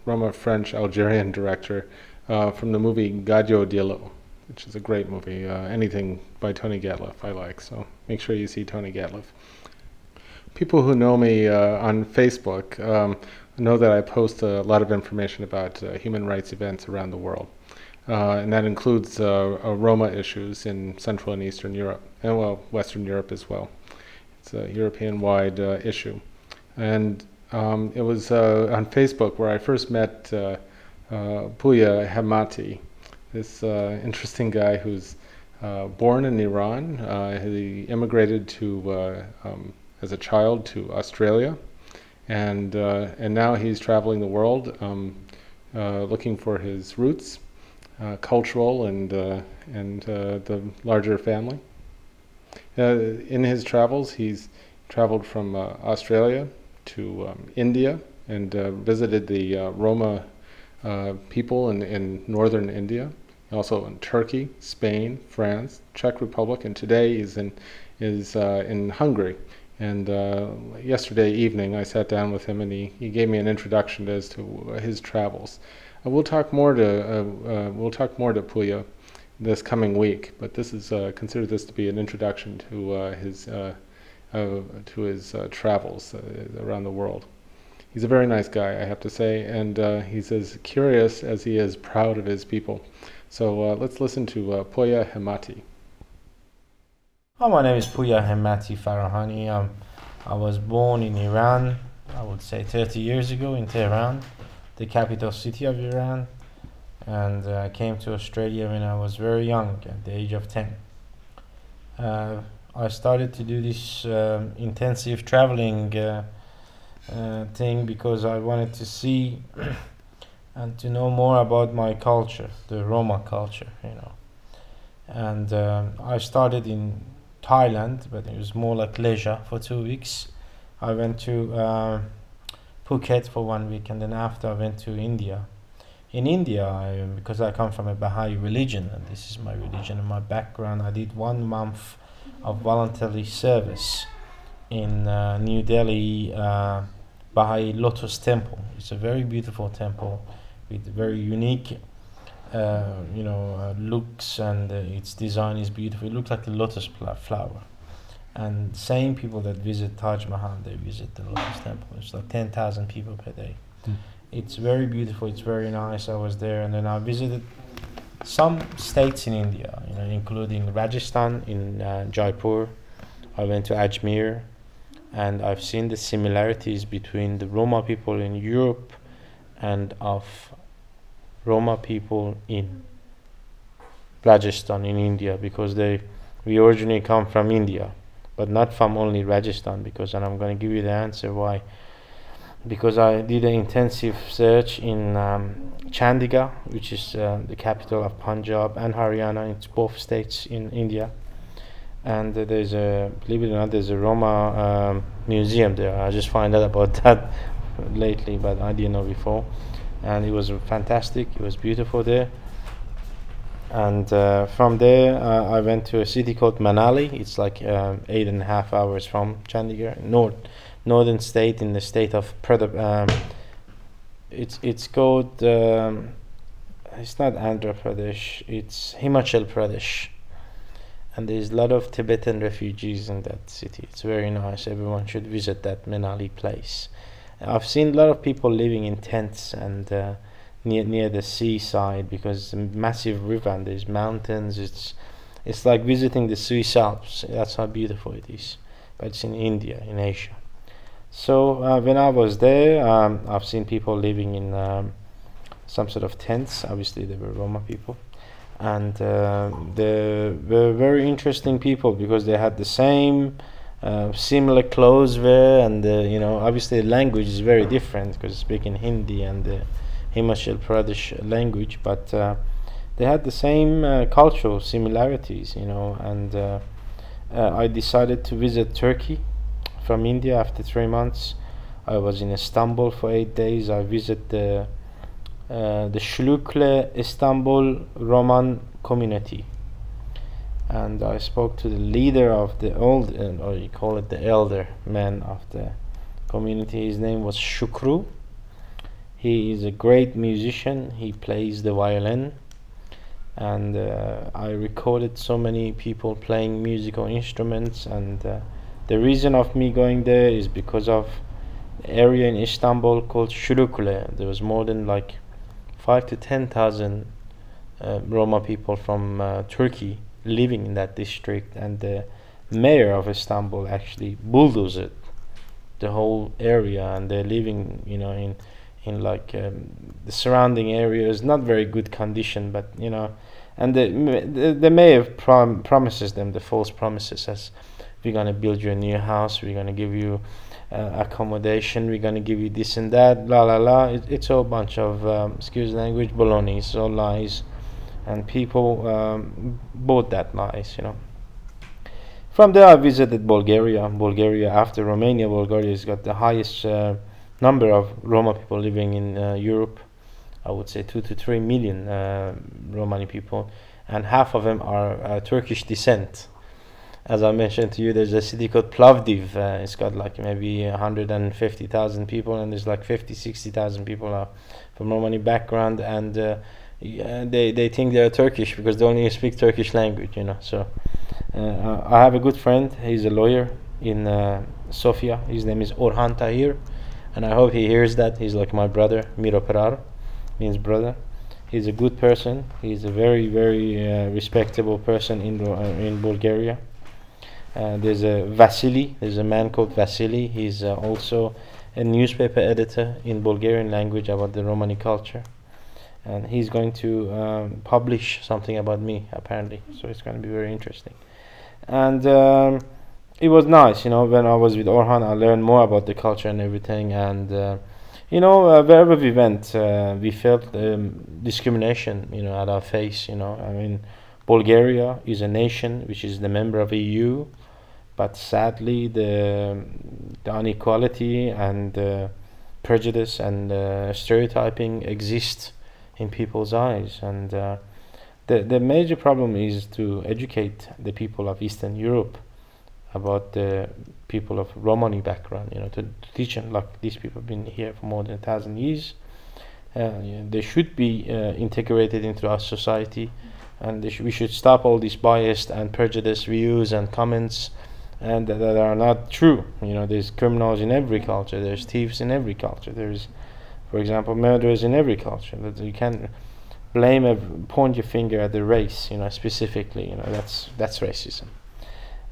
Roma French Algerian director uh, from the movie Gadjo Dilo, which is a great movie. Anything by Tony Gatlif I like, so make sure you see Tony Gatlif. People who know me on Facebook um, know that I post a lot of information about human rights events around the world. And that includes Roma issues in Central and Eastern Europe, and well, Western Europe as well. It's a European-wide uh, issue, and um, it was uh, on Facebook where I first met uh, uh, Puya Hemati, this uh, interesting guy who's uh, born in Iran. He immigrated to um, as a child to Australia, and and now he's traveling the world, um, looking for his roots, uh, cultural and uh, and uh, the larger family. Uh, in his travels, he's traveled from uh, Australia to um, India and uh, visited the Roma people in, in northern India, also in Turkey, Spain, France, Czech Republic, and today he's in is uh, in Hungary. And uh, yesterday evening, I sat down with him, and he, he gave me an introduction as to his travels. Uh, we'll talk more to we'll talk more to Puya this coming week, but this is uh, consider this to be an introduction to uh, his uh, uh, to his uh, travels uh, around the world. He's a very nice guy, I have to say, and he's as curious as he is proud of his people. So let's listen to Puya Hemati. Hi, my name is Puya Hemati Farahani. Um, I was born in Iran, I would say 30 years ago in Tehran, the capital city of Iran. And uh, I came to Australia when I was very young, at the age of 10. Uh, I started to do this um, intensive traveling uh, uh, thing because I wanted to see and to know more about my culture, the Roma culture, you know. And um, I started in Thailand, but it was more like leisure for two weeks. I went to uh, Phuket for one week, and then after I went to India. In India, I, because I come from a Baha'i religion, and this is my religion and my background, I did one month of voluntary service in uh, New Delhi uh, Baha'i Lotus Temple. It's a very beautiful temple with very unique, uh, you know, uh, looks and uh, its design is beautiful. It looks like a lotus flower. And same people that visit Taj Mahal, they visit the Lotus Temple. It's like 10,000 people per day. Hmm. It's very beautiful. It's very nice. I was there, and then I visited some states in India, you know, including Rajasthan in uh, Jaipur. I went to Ajmer, and I've seen the similarities between the Roma people in Europe and of Roma people in Rajasthan in India because they we originally come from India, but not from only Rajasthan because and I'm going to give you the answer why. Because I did an intensive search in um, Chandigarh, which is uh, the capital of Punjab and Haryana. It's both states in India, and uh, there's a believe it or not, there's a Roma um, museum there. I just found out about that lately, but I didn't know before. And it was fantastic. It was beautiful there. And uh, from there, uh, I went to a city called Manali. It's like um, eight and a half hours from Chandigarh, north, northern state in the state of Pradap. Um, it's it's called. Um, it's not Andhra Pradesh. It's Himachal Pradesh. And there's a lot of Tibetan refugees in that city. It's very nice. Everyone should visit that Manali place. I've seen a lot of people living in tents and uh, near near the seaside because it's a massive river and there's mountains. It's it's like visiting the Swiss Alps. That's how beautiful it is. But it's in India, in Asia. So uh, when I was there, um, I've seen people living in um, some sort of tents. Obviously, they were Roma people, and uh, they were very interesting people because they had the same uh, similar clothes wear, and uh, you know, obviously, the language is very different because speaking Hindi and the Himachal Pradesh language, but uh, they had the same uh, cultural similarities, you know, and I decided to visit Turkey from India after three months. I was in Istanbul for eight days. I visited the uh, the Sulukule Istanbul Roman community, and I spoke to the leader of the old, uh, or you call it the elder man of the community. His name was Shukru. He is a great musician. He plays the violin, and uh, I recorded so many people playing musical instruments. And uh, the reason of me going there is because of the area in Istanbul called Sulukule. There was more than like five to ten thousand uh, Roma people from uh, Turkey living in that district, and the mayor of Istanbul actually bulldozed the whole area, and they're living, you know, in in like um, the surrounding areas, not very good condition, but you know, and the the, the mayor prom- promises them the false promises as we're gonna build you a new house, we're gonna give you uh, accommodation, we're gonna give you this and that, la la la. It, it's all a bunch of um, excuse language baloney, it's all lies, and people um, bought that lies, you know. From there, I visited Bulgaria. Bulgaria, after Romania, Bulgaria has got the highest uh, number of Roma people living in uh, Europe. I would say two to three million uh, Romani people, and half of them are uh, Turkish descent. As I mentioned to you, there's a city called Plovdiv. Uh, it's got like maybe 150,000 people, and there's like 50, 60,000 people are from Romani background, and uh, they they think they're Turkish because they only speak Turkish language, you know. So uh, I have a good friend. He's a lawyer in uh, Sofia. His name is Orhan Tahir, and I hope he hears that. He's like my brother. Miro Perar means brother. He's a good person. He's a very very uh, respectable person in uh, in Bulgaria. Uh, there's a Vasily. There's a man called Vasily. He's uh, also a newspaper editor in Bulgarian language about the Romani culture. And he's going to um, publish something about me apparently. So it's going to be very interesting. And um, it was nice you know when i was with orhan i learned more about the culture and everything. And uh, you know uh, wherever we went uh, we felt um, discrimination you know at our face you know. I mean bulgaria is a nation which is the member of eu but sadly the, the inequality and uh, prejudice and uh, stereotyping exist in people's eyes. And uh, the the major problem is to educate the people of Eastern Europe about the people of Romani background you know to, teach them like these people have been here for more than a thousand years. Uh, they should be uh, integrated into our society and sh- we should stop all these biased and prejudiced views and comments and that, that are not true you know there's criminals in every culture there's thieves in every culture there's for example, murderers in every culture. That you can't blame a point your finger at the race, you know, specifically. You know, that's that's racism.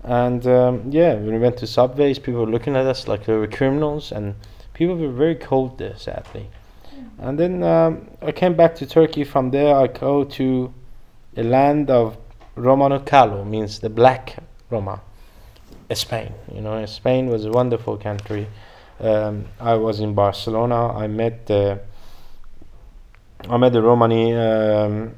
And um, yeah, when we went to subways, people were looking at us like we were criminals, and people were very cold there, sadly. And then um, I came back to Turkey. From there, I go to a land of Romano Kalo, means the black Roma, Spain. You know, Spain was a wonderful country. Um, I was in Barcelona. I met the I met the Romani um,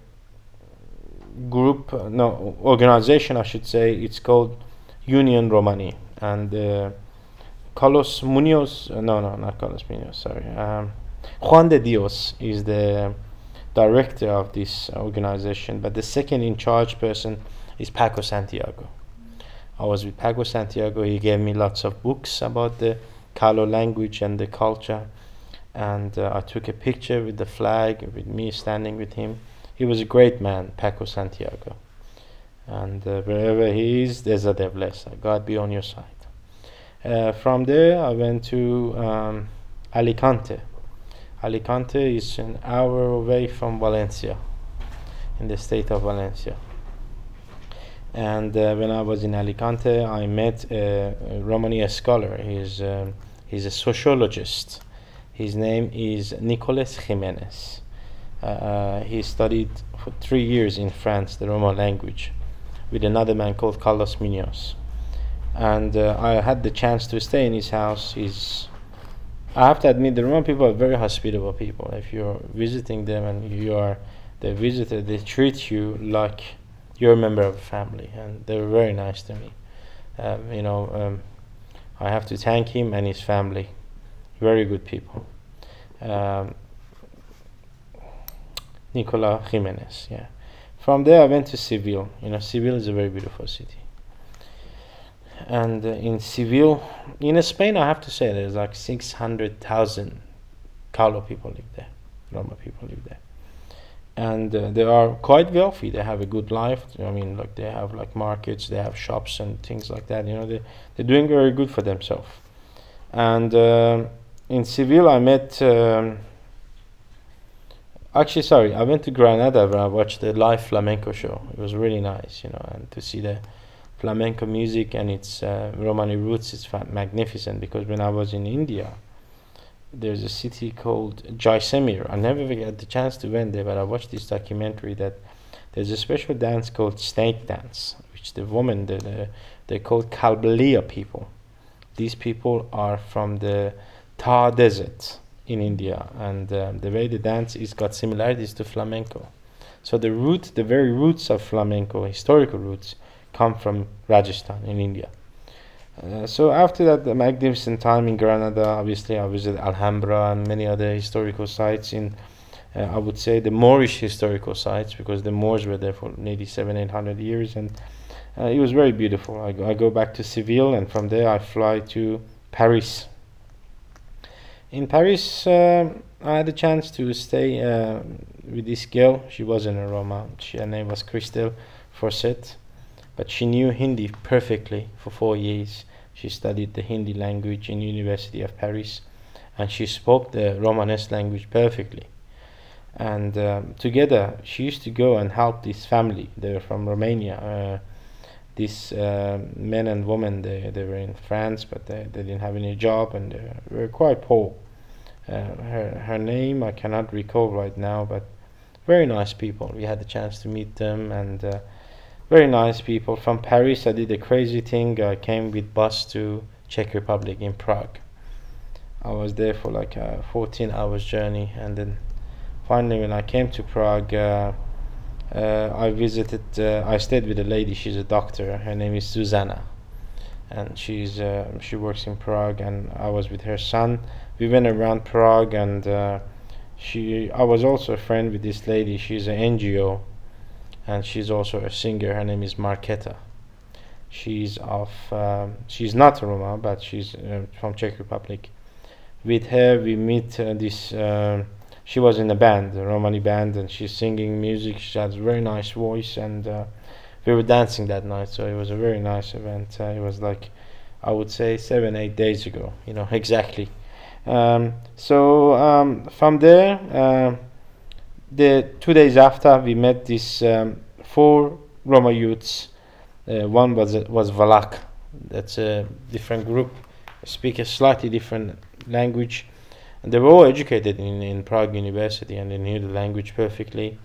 group, uh, no organization, I should say. It's called Union Romani, and uh, Carlos Munoz. Uh, no, no, not Carlos Munoz. Sorry, um, Juan de Dios is the director of this organization, but the second in charge person is Paco Santiago. I was with Paco Santiago. He gave me lots of books about the Calo language and the culture. And uh, I took a picture with the flag, with me standing with him. He was a great man, Paco Santiago. And uh, wherever he is, there's a Devlesa. God be on your side. Uh, from there, I went to um, Alicante. Alicante is an hour away from Valencia, in the state of Valencia. And uh, when I was in Alicante, I met a, a Romani scholar. He's um, he's a sociologist. His name is Nicolas Jimenez. Uh, uh, he studied for three years in France the Roma language with another man called Carlos Munoz. And uh, I had the chance to stay in his house. He's, I have to admit, the Roma people are very hospitable people. If you're visiting them and you are the visitor, they treat you like you're a member of a family, and they were very nice to me. Um, you know, um, I have to thank him and his family. Very good people. Um, Nicola Jimenez, yeah. From there, I went to Seville. You know, Seville is a very beautiful city. And uh, in Seville, in Spain, I have to say there's like 600,000 Calo people live there, Roma people live there and uh, they are quite wealthy. They have a good life. I mean, like they have like markets, they have shops and things like that. You know, they they're doing very good for themselves. And uh, in Seville, I met. Um, actually, sorry, I went to Granada where I watched the live flamenco show. It was really nice, you know, and to see the flamenco music and its uh, Romani roots is magnificent. Because when I was in India, there's a city called Jaisalmer. I never get the chance to went there, but I watched this documentary that there's a special dance called snake dance, which the woman, the, the they're called Kalbelia people. These people are from the Thar Desert in India, and um, the way they dance is got similarities to flamenco. So the root, the very roots of flamenco, historical roots, come from Rajasthan in India. Uh, so after that the magnificent time in Granada, obviously I visited Alhambra and many other historical sites in, uh, I would say the Moorish historical sites because the Moors were there for nearly seven, eight hundred years and uh, it was very beautiful. I go, I go back to Seville and from there I fly to Paris. In Paris, uh, I had a chance to stay uh, with this girl. She wasn't a Roma. She, her name was Christelle Forset but she knew Hindi perfectly for four years. She studied the Hindi language in University of Paris, and she spoke the Romanesque language perfectly. And um, together, she used to go and help this family. They were from Romania. Uh, these uh, men and women, they, they were in France, but they, they didn't have any job and they were quite poor. Uh, her, her name I cannot recall right now, but very nice people. We had the chance to meet them and uh, very nice people from Paris. I did a crazy thing. I came with bus to Czech Republic in Prague. I was there for like a 14 hours journey, and then finally when I came to Prague, uh, uh, I visited. Uh, I stayed with a lady. She's a doctor. Her name is Susanna, and she's uh, she works in Prague. And I was with her son. We went around Prague, and uh, she. I was also a friend with this lady. She's an NGO and she's also a singer. Her name is Marketa. She's of um, she's not Roma, but she's uh, from Czech Republic. With her, we meet uh, this. Uh, she was in a band, a Romani band, and she's singing music. She has a very nice voice, and uh, we were dancing that night. So it was a very nice event. Uh, it was like, I would say, seven, eight days ago. You know exactly. Um, so um, from there uh, the two days after we met these um, four Roma youths. Uh, one was was Valak. That's a different group, speak a slightly different language, and they were all educated in, in Prague University and they knew the language perfectly.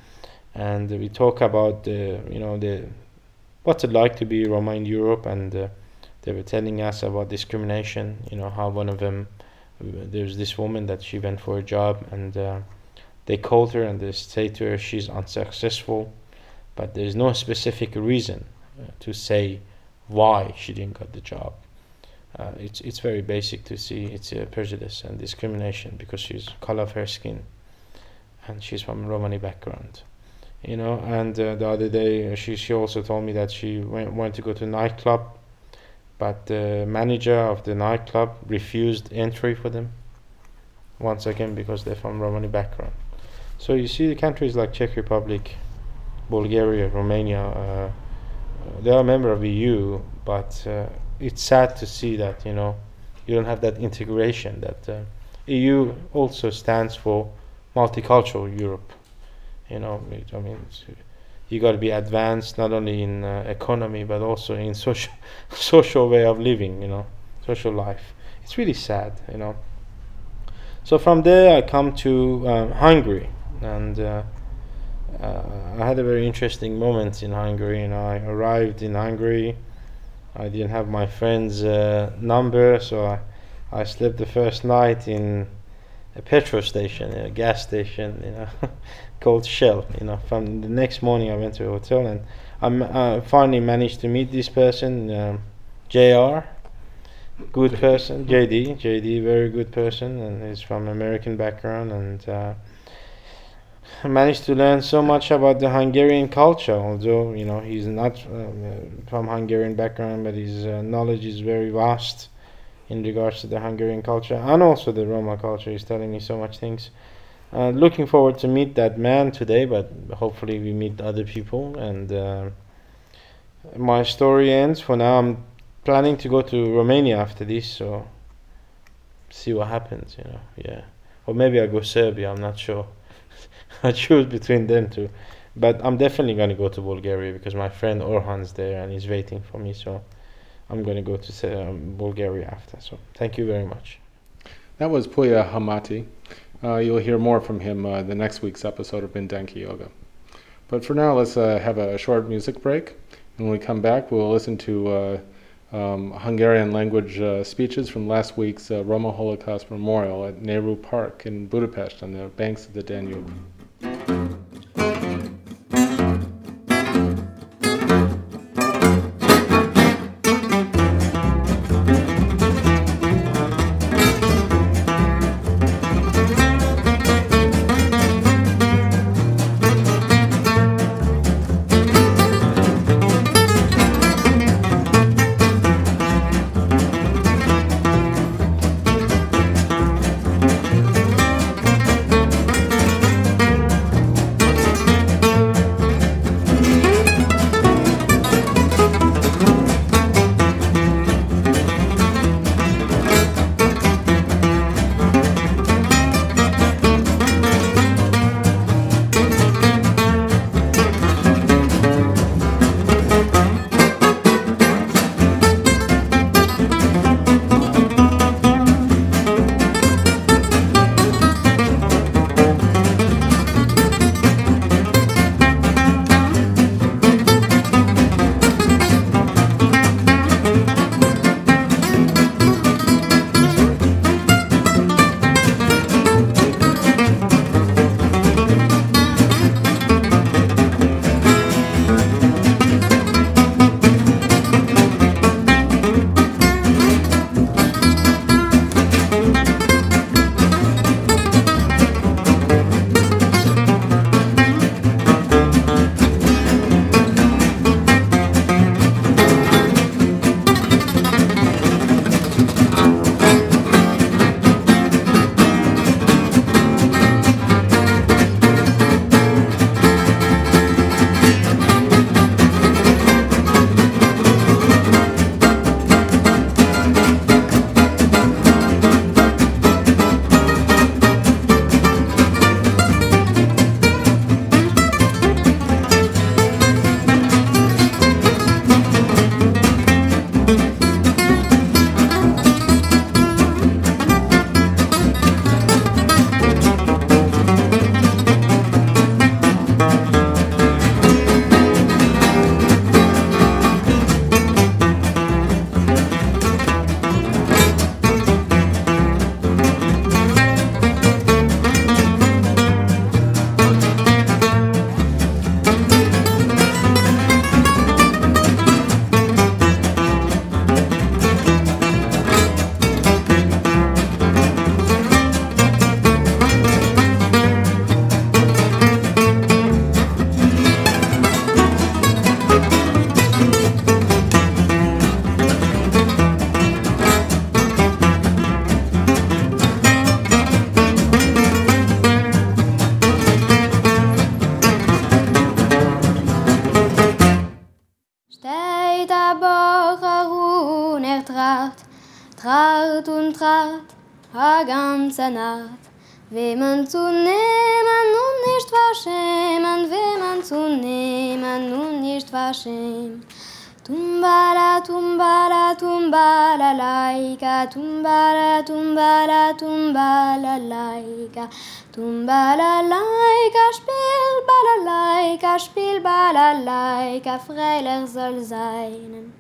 And we talk about the you know the what's it like to be Roma in Europe, and uh, they were telling us about discrimination. You know how one of them there's this woman that she went for a job and. Uh, they called her and they say to her she's unsuccessful, but there's no specific reason uh, to say why she didn't get the job. Uh, it's it's very basic to see it's a prejudice and discrimination because she's color of her skin, and she's from Romani background, you know. And uh, the other day, uh, she she also told me that she went wanted to go to nightclub, but the manager of the nightclub refused entry for them. Once again, because they're from Romani background. So you see the countries like Czech Republic, Bulgaria, Romania, uh, they are a member of EU, but uh, it's sad to see that you know you don't have that integration. That uh, EU also stands for multicultural Europe. You know, it, I mean, you got to be advanced not only in uh, economy but also in social social way of living. You know, social life. It's really sad. You know. So from there, I come to um, Hungary and uh, uh, I had a very interesting moment in Hungary. And I arrived in Hungary. I didn't have my friend's uh, number, so I, I slept the first night in a petrol station, a gas station, you know, called Shell. You know, from the next morning I went to a hotel and I finally managed to meet this person, um, Jr. Good person, JD, JD, very good person, and he's from American background and. Uh, managed to learn so much about the Hungarian culture. Although you know he's not um, from Hungarian background, but his uh, knowledge is very vast in regards to the Hungarian culture and also the Roma culture. He's telling me so much things. Uh, looking forward to meet that man today, but hopefully we meet other people. And uh, my story ends for now. I'm planning to go to Romania after this, so see what happens. You know, yeah, or maybe I go Serbia. I'm not sure. I choose between them two. But I'm definitely going to go to Bulgaria because my friend Orhan's there and he's waiting for me. So I'm going to go to um, Bulgaria after. So thank you very much. That was Puya Hemati. Uh, you'll hear more from him uh, the next week's episode of Mindenki Joga. But for now, let's uh, have a short music break. And when we come back, we'll listen to uh, um, Hungarian language uh, speeches from last week's uh, Roma Holocaust Memorial at Nehru Park in Budapest on the banks of the Danube. えっ? Laika. Tumbala, laika, spiel, balalaika, spiel, balalaika, freilich soll sein.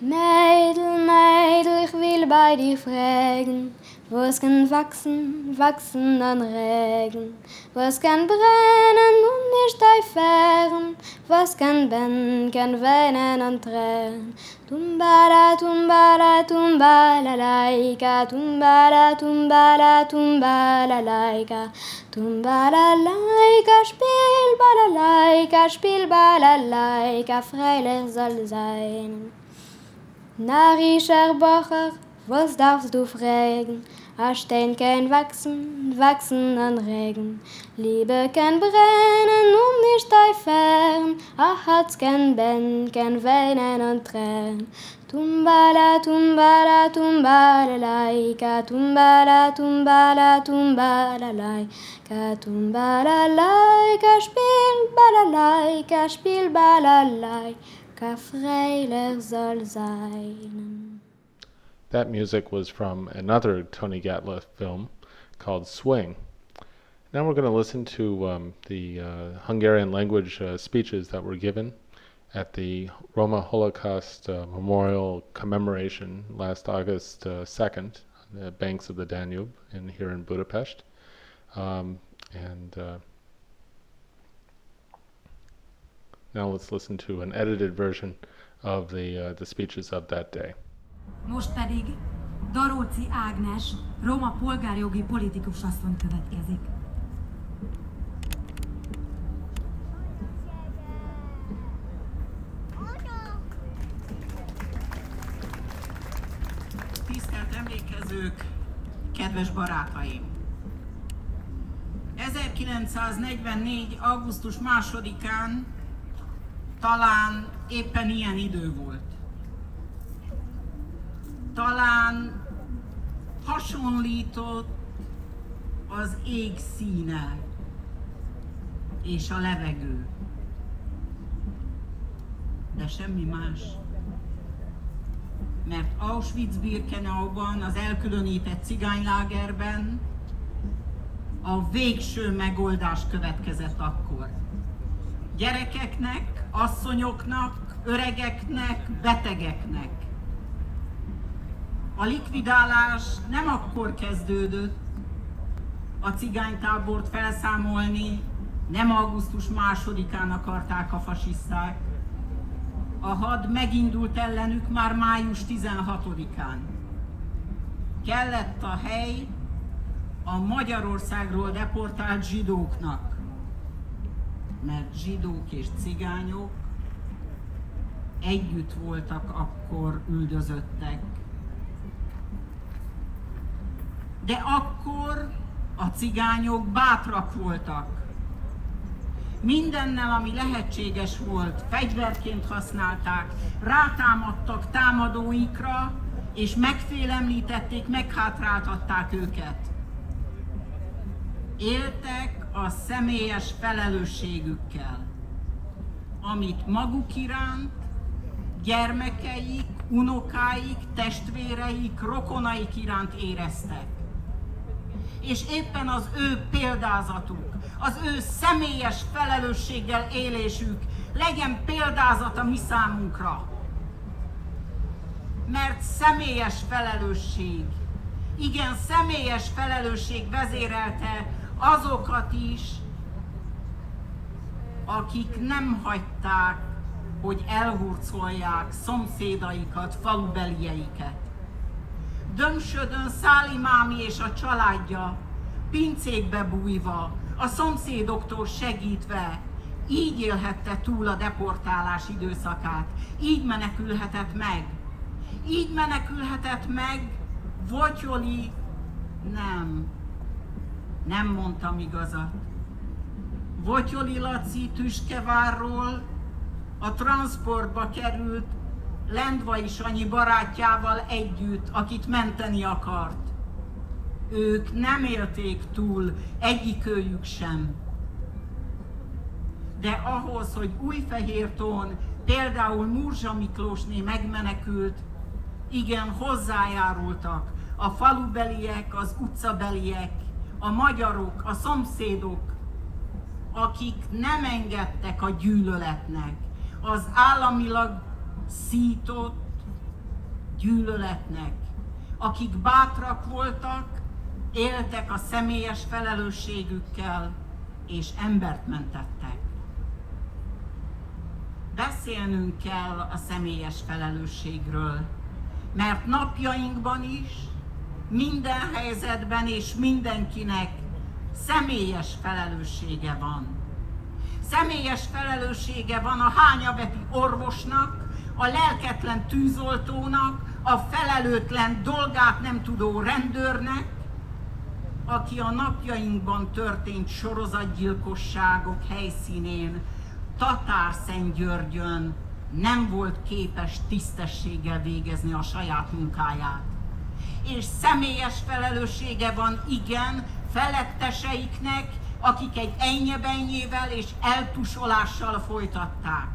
Mädel, Mädel, ich will bei dir fragen, wo es kann wachsen, wachsen an Regen, wo es kann brennen und nicht eifern, was kann ben, kann weinen an Tränen. Tumbala, tumbala, tumbala, laika, tumbala, tumbala, tumbala, laika, tumbala, laika, spiel, balalaika, spiel, balalaika, freilich soll sein. Narischer Bocher, was darfst du fragen? A Stein kann wachsen, wachsen an Regen. Liebe kann brennen und nicht eifern. A Herz kann ben, kann weinen und tränen. Tumbala, tumbala, tumbala, laika, tumbala, tumbala, tumbala, laika, tumbala, laika, spiel, balalaika, spiel, balalaika, freilich soll sein. That music was from another Tony Gatlif film called Swing. Now we're going to listen to um, the uh, Hungarian language uh, speeches that were given at the Roma Holocaust uh, Memorial commemoration last August 2nd on the banks of the Danube in here in Budapest. Um, and uh, now let's listen to an edited version of the, uh, the speeches of that day. Most pedig Daróci Ágnes, roma polgárjogi politikus asszony következik. Tisztelt emlékezők, kedves barátaim! 1944. augusztus másodikán talán éppen ilyen idő volt. Talán hasonlított az ég színe és a levegő. De semmi más. Mert Auschwitz-Birkenauban, az elkülönített cigánylágerben a végső megoldás következett akkor. Gyerekeknek, asszonyoknak, öregeknek, betegeknek. A likvidálás nem akkor kezdődött, a cigánytábort felszámolni nem augusztus másodikán akarták a fasiszták. A had megindult ellenük már május 16-án. Kellett a hely a Magyarországról deportált zsidóknak, mert zsidók és cigányok együtt voltak akkor üldözöttek. De akkor a cigányok bátrak voltak. Mindennel, ami lehetséges volt, fegyverként használták, rátámadtak támadóikra, és megfélemlítették, meghátráltatták őket. Éltek a személyes felelősségükkel, amit maguk iránt, gyermekeik, unokáik, testvéreik, rokonaik iránt éreztek és éppen az ő példázatuk, az ő személyes felelősséggel élésük legyen példázat a mi számunkra. Mert személyes felelősség, igen, személyes felelősség vezérelte azokat is, akik nem hagyták, hogy elhurcolják szomszédaikat, falubelieiket. Dömsödön Száli mámi és a családja, pincékbe bújva, a szomszédoktól segítve, így élhette túl a deportálás időszakát, így menekülhetett meg. Így menekülhetett meg Votyoli, nem, nem mondtam igazat. Votyoli Laci Tüskevárról a transportba került Lendvai Sanyi barátjával együtt, akit menteni akart. Ők nem élték túl, egyikőjük sem. De ahhoz, hogy Újfehértón például Murzsa Miklósné megmenekült, igen, hozzájárultak a falubeliek, az utcabeliek, a magyarok, a szomszédok, akik nem engedtek a gyűlöletnek, az államilag szított gyűlöletnek, akik bátrak voltak, éltek a személyes felelősségükkel, és embert mentettek. Beszélnünk kell a személyes felelősségről, mert napjainkban is, minden helyzetben és mindenkinek személyes felelőssége van. Személyes felelőssége van a hányaveti orvosnak, a lelketlen tűzoltónak, a felelőtlen dolgát nem tudó rendőrnek, aki a napjainkban történt sorozatgyilkosságok helyszínén, Tatár-Szentgyörgyön nem volt képes tisztességgel végezni a saját munkáját. És személyes felelőssége van, igen, feletteseiknek, akik egy ennyebenyével és eltusolással folytatták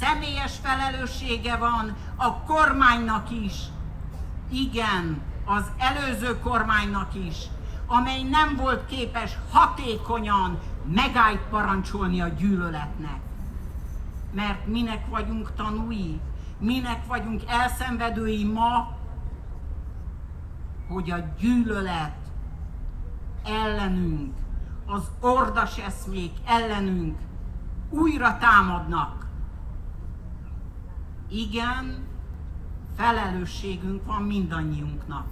személyes felelőssége van a kormánynak is, Igen, az előző kormánynak is, amely nem volt képes hatékonyan megállt parancsolni a gyűlöletnek. Mert minek vagyunk tanúi, minek vagyunk elszenvedői ma, hogy a gyűlölet ellenünk, az ordas eszmék ellenünk újra támadnak. Igen, felelősségünk van mindannyiunknak.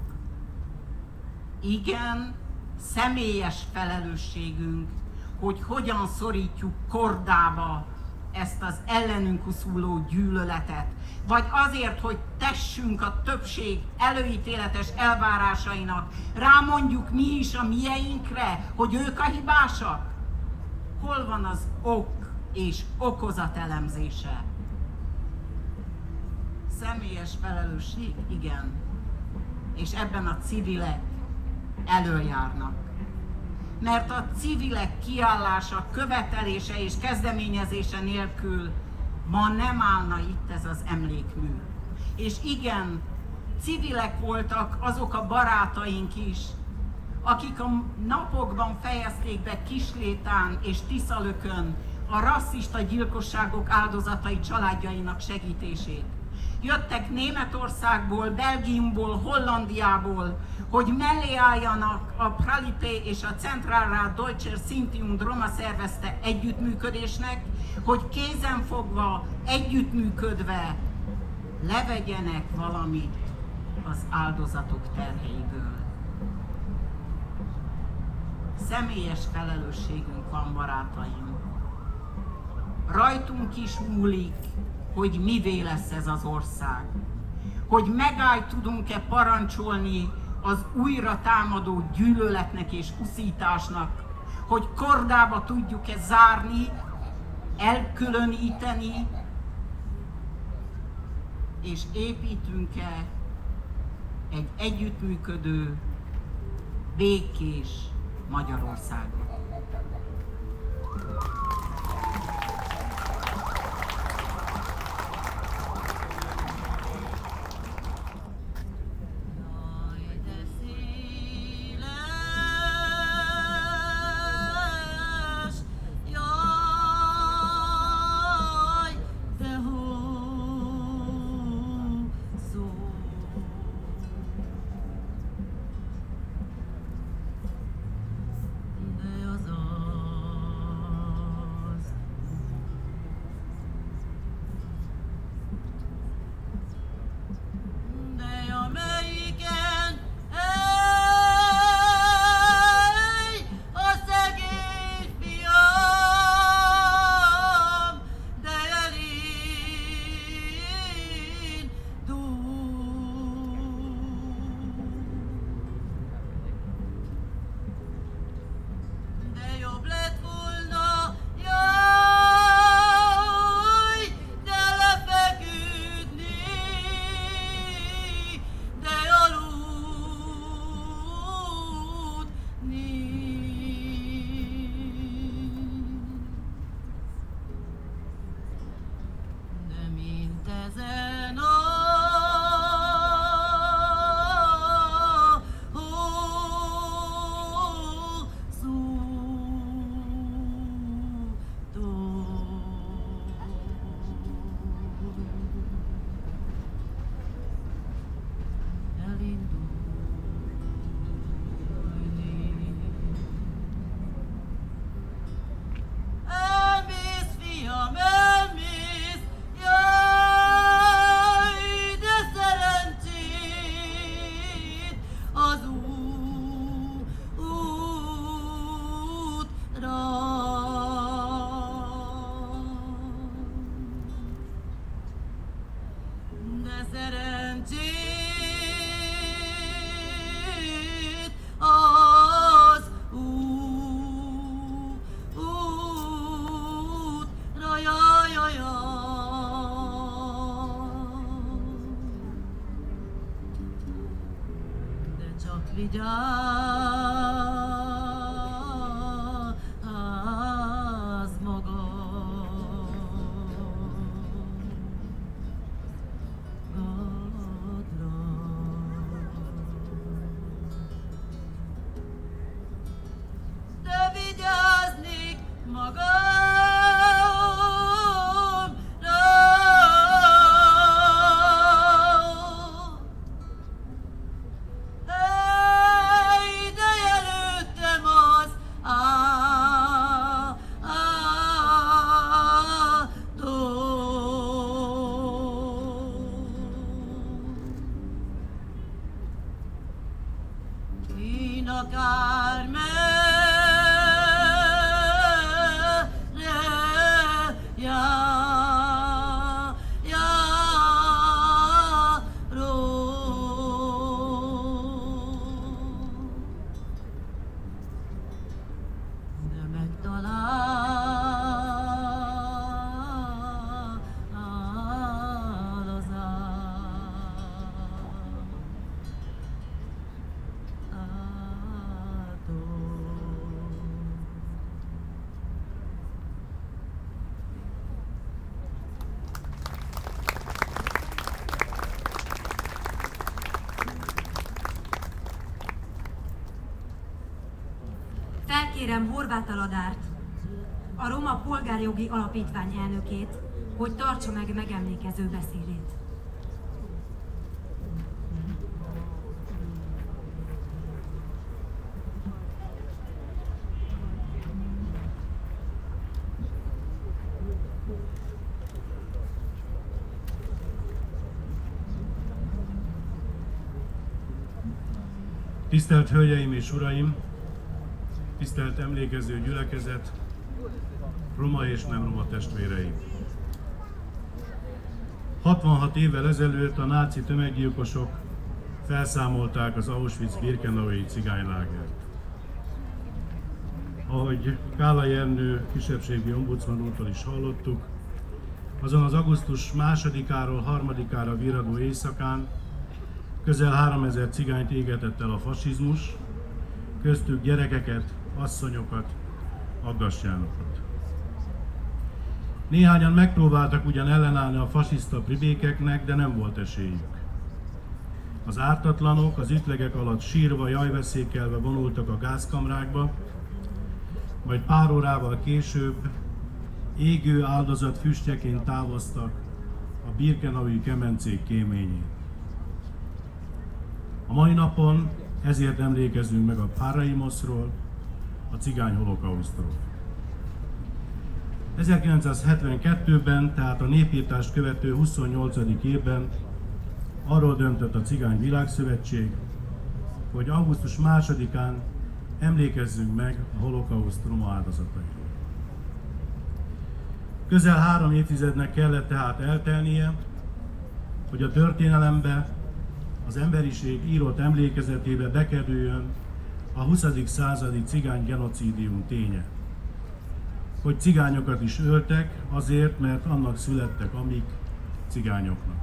Igen, személyes felelősségünk, hogy hogyan szorítjuk kordába ezt az ellenünk uszuló gyűlöletet, vagy azért, hogy tessünk a többség előítéletes elvárásainak, rámondjuk mi is a mieinkre, hogy ők a hibásak? Hol van az ok és okozat elemzése? Személyes felelősség, igen. És ebben a civilek előjárnak. Mert a civilek kiállása, követelése és kezdeményezése nélkül ma nem állna itt ez az emlékmű. És igen, civilek voltak azok a barátaink is, akik a napokban fejezték be Kislétán és Tiszalökön a rasszista gyilkosságok áldozatai családjainak segítését. Jöttek Németországból, Belgiumból, Hollandiából, hogy mellé álljanak a Pralipé és a Centralra Deutscher Sintium Roma szervezte együttműködésnek, hogy kézenfogva, együttműködve levegyenek valamit az áldozatok terheiből. Személyes felelősségünk van, barátaim. Rajtunk is múlik, hogy mivé lesz ez az ország. Hogy megáll tudunk-e parancsolni az újra támadó gyűlöletnek és uszításnak, hogy kordába tudjuk-e zárni, elkülöníteni, és építünk-e egy együttműködő, békés Magyarországot. Felkérem Horváth Aladárt, a Roma Polgárjogi Alapítvány elnökét, hogy tartsa meg megemlékező beszédét. Tisztelt Hölgyeim és Uraim! Tisztelt emlékező gyülekezet! Roma és nem roma testvéreim! 66 évvel ezelőtt a náci tömeggyilkosok felszámolták az Auschwitz-Birkenaui cigánylágert. Ahogy Kála Jernő kisebbségi ombudsman úrtól is hallottuk, azon az augusztus másodikáról harmadikára viradó éjszakán közel 3000 cigányt égetett el a fasizmus, köztük gyerekeket, asszonyokat, aggasjánokat. Néhányan megpróbáltak ugyan ellenállni a fasiszta pribékeknek, de nem volt esélyük. Az ártatlanok az ütlegek alatt sírva, jajveszékelve vonultak a gázkamrákba, majd pár órával később égő áldozat füstjeként távoztak a Birkenaui kemencék kéményén. A mai napon ezért emlékezünk meg a Paraimoszról, a cigány holokausztról. 1972-ben, tehát a népírtást követő 28. évben arról döntött a Cigány Világszövetség, hogy augusztus másodikán emlékezzünk meg a holokauszt roma áldozatairól. Közel három évtizednek kellett tehát eltelnie, hogy a történelembe, az emberiség írott emlékezetébe bekerüljön a 20. századi cigány genocidium ténye hogy cigányokat is öltek, azért, mert annak születtek amik cigányoknak.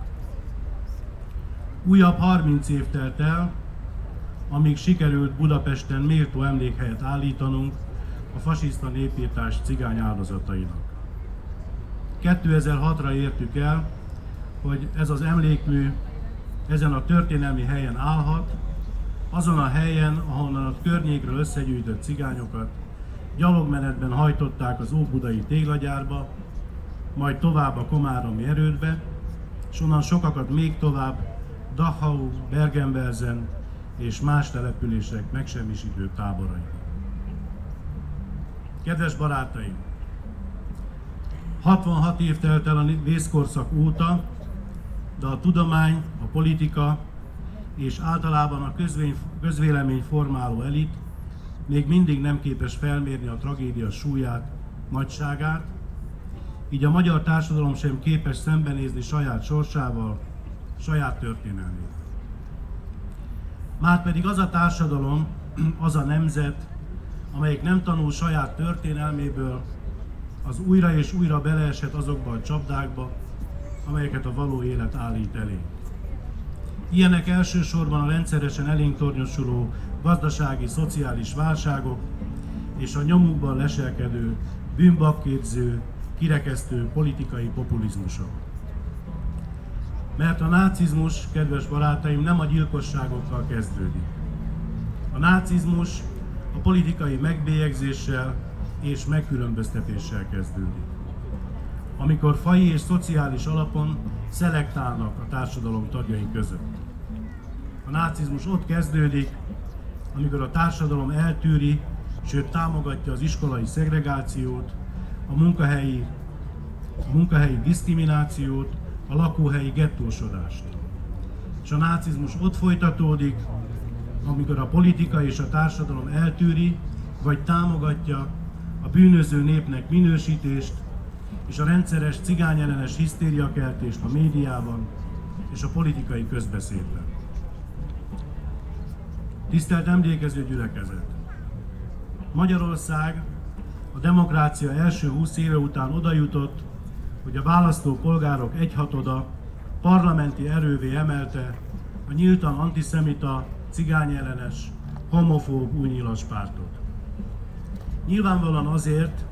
Újabb 30 év telt el, amíg sikerült Budapesten méltó emlékhelyet állítanunk a fasiszta népírtás cigány áldozatainak. 2006-ra értük el, hogy ez az emlékmű ezen a történelmi helyen állhat, azon a helyen, ahonnan a környékről összegyűjtött cigányokat gyalogmenetben hajtották az Óbudai téglagyárba, majd tovább a Komáromi erődbe, és onnan sokakat még tovább Dachau, Bergen-Belsen és más települések megsemmisítő táborai. Kedves barátaim! 66 év telt el a vészkorszak óta, de a tudomány, a politika és általában a közvélemény formáló elit még mindig nem képes felmérni a tragédia súlyát, nagyságát, így a magyar társadalom sem képes szembenézni saját sorsával, saját történelmét. Márpedig az a társadalom, az a nemzet, amelyik nem tanul saját történelméből, az újra és újra beleesett azokba a csapdákba, amelyeket a való élet állít elé. Ilyenek elsősorban a rendszeresen elénk tornyosuló gazdasági, szociális válságok és a nyomukban leselkedő, bűnbakképző, kirekesztő politikai populizmusok. Mert a nácizmus, kedves barátaim, nem a gyilkosságokkal kezdődik. A nácizmus a politikai megbélyegzéssel és megkülönböztetéssel kezdődik. Amikor fai és szociális alapon szelektálnak a társadalom tagjai között. Nácizmus ott kezdődik, amikor a társadalom eltűri, sőt támogatja az iskolai szegregációt, a munkahelyi, a munkahelyi diszkriminációt, a lakóhelyi gettósodást. És a nácizmus ott folytatódik, amikor a politika és a társadalom eltűri, vagy támogatja a bűnöző népnek minősítést, és a rendszeres cigányellenes hisztériakeltést a médiában és a politikai közbeszédben. Tisztelt emlékező gyülekezet! Magyarország a demokrácia első 20 éve után oda jutott, hogy a választó polgárok egyhatoda parlamenti erővé emelte a nyíltan antiszemita, cigányellenes, homofób új nyilas pártot. Nyilvánvalóan azért,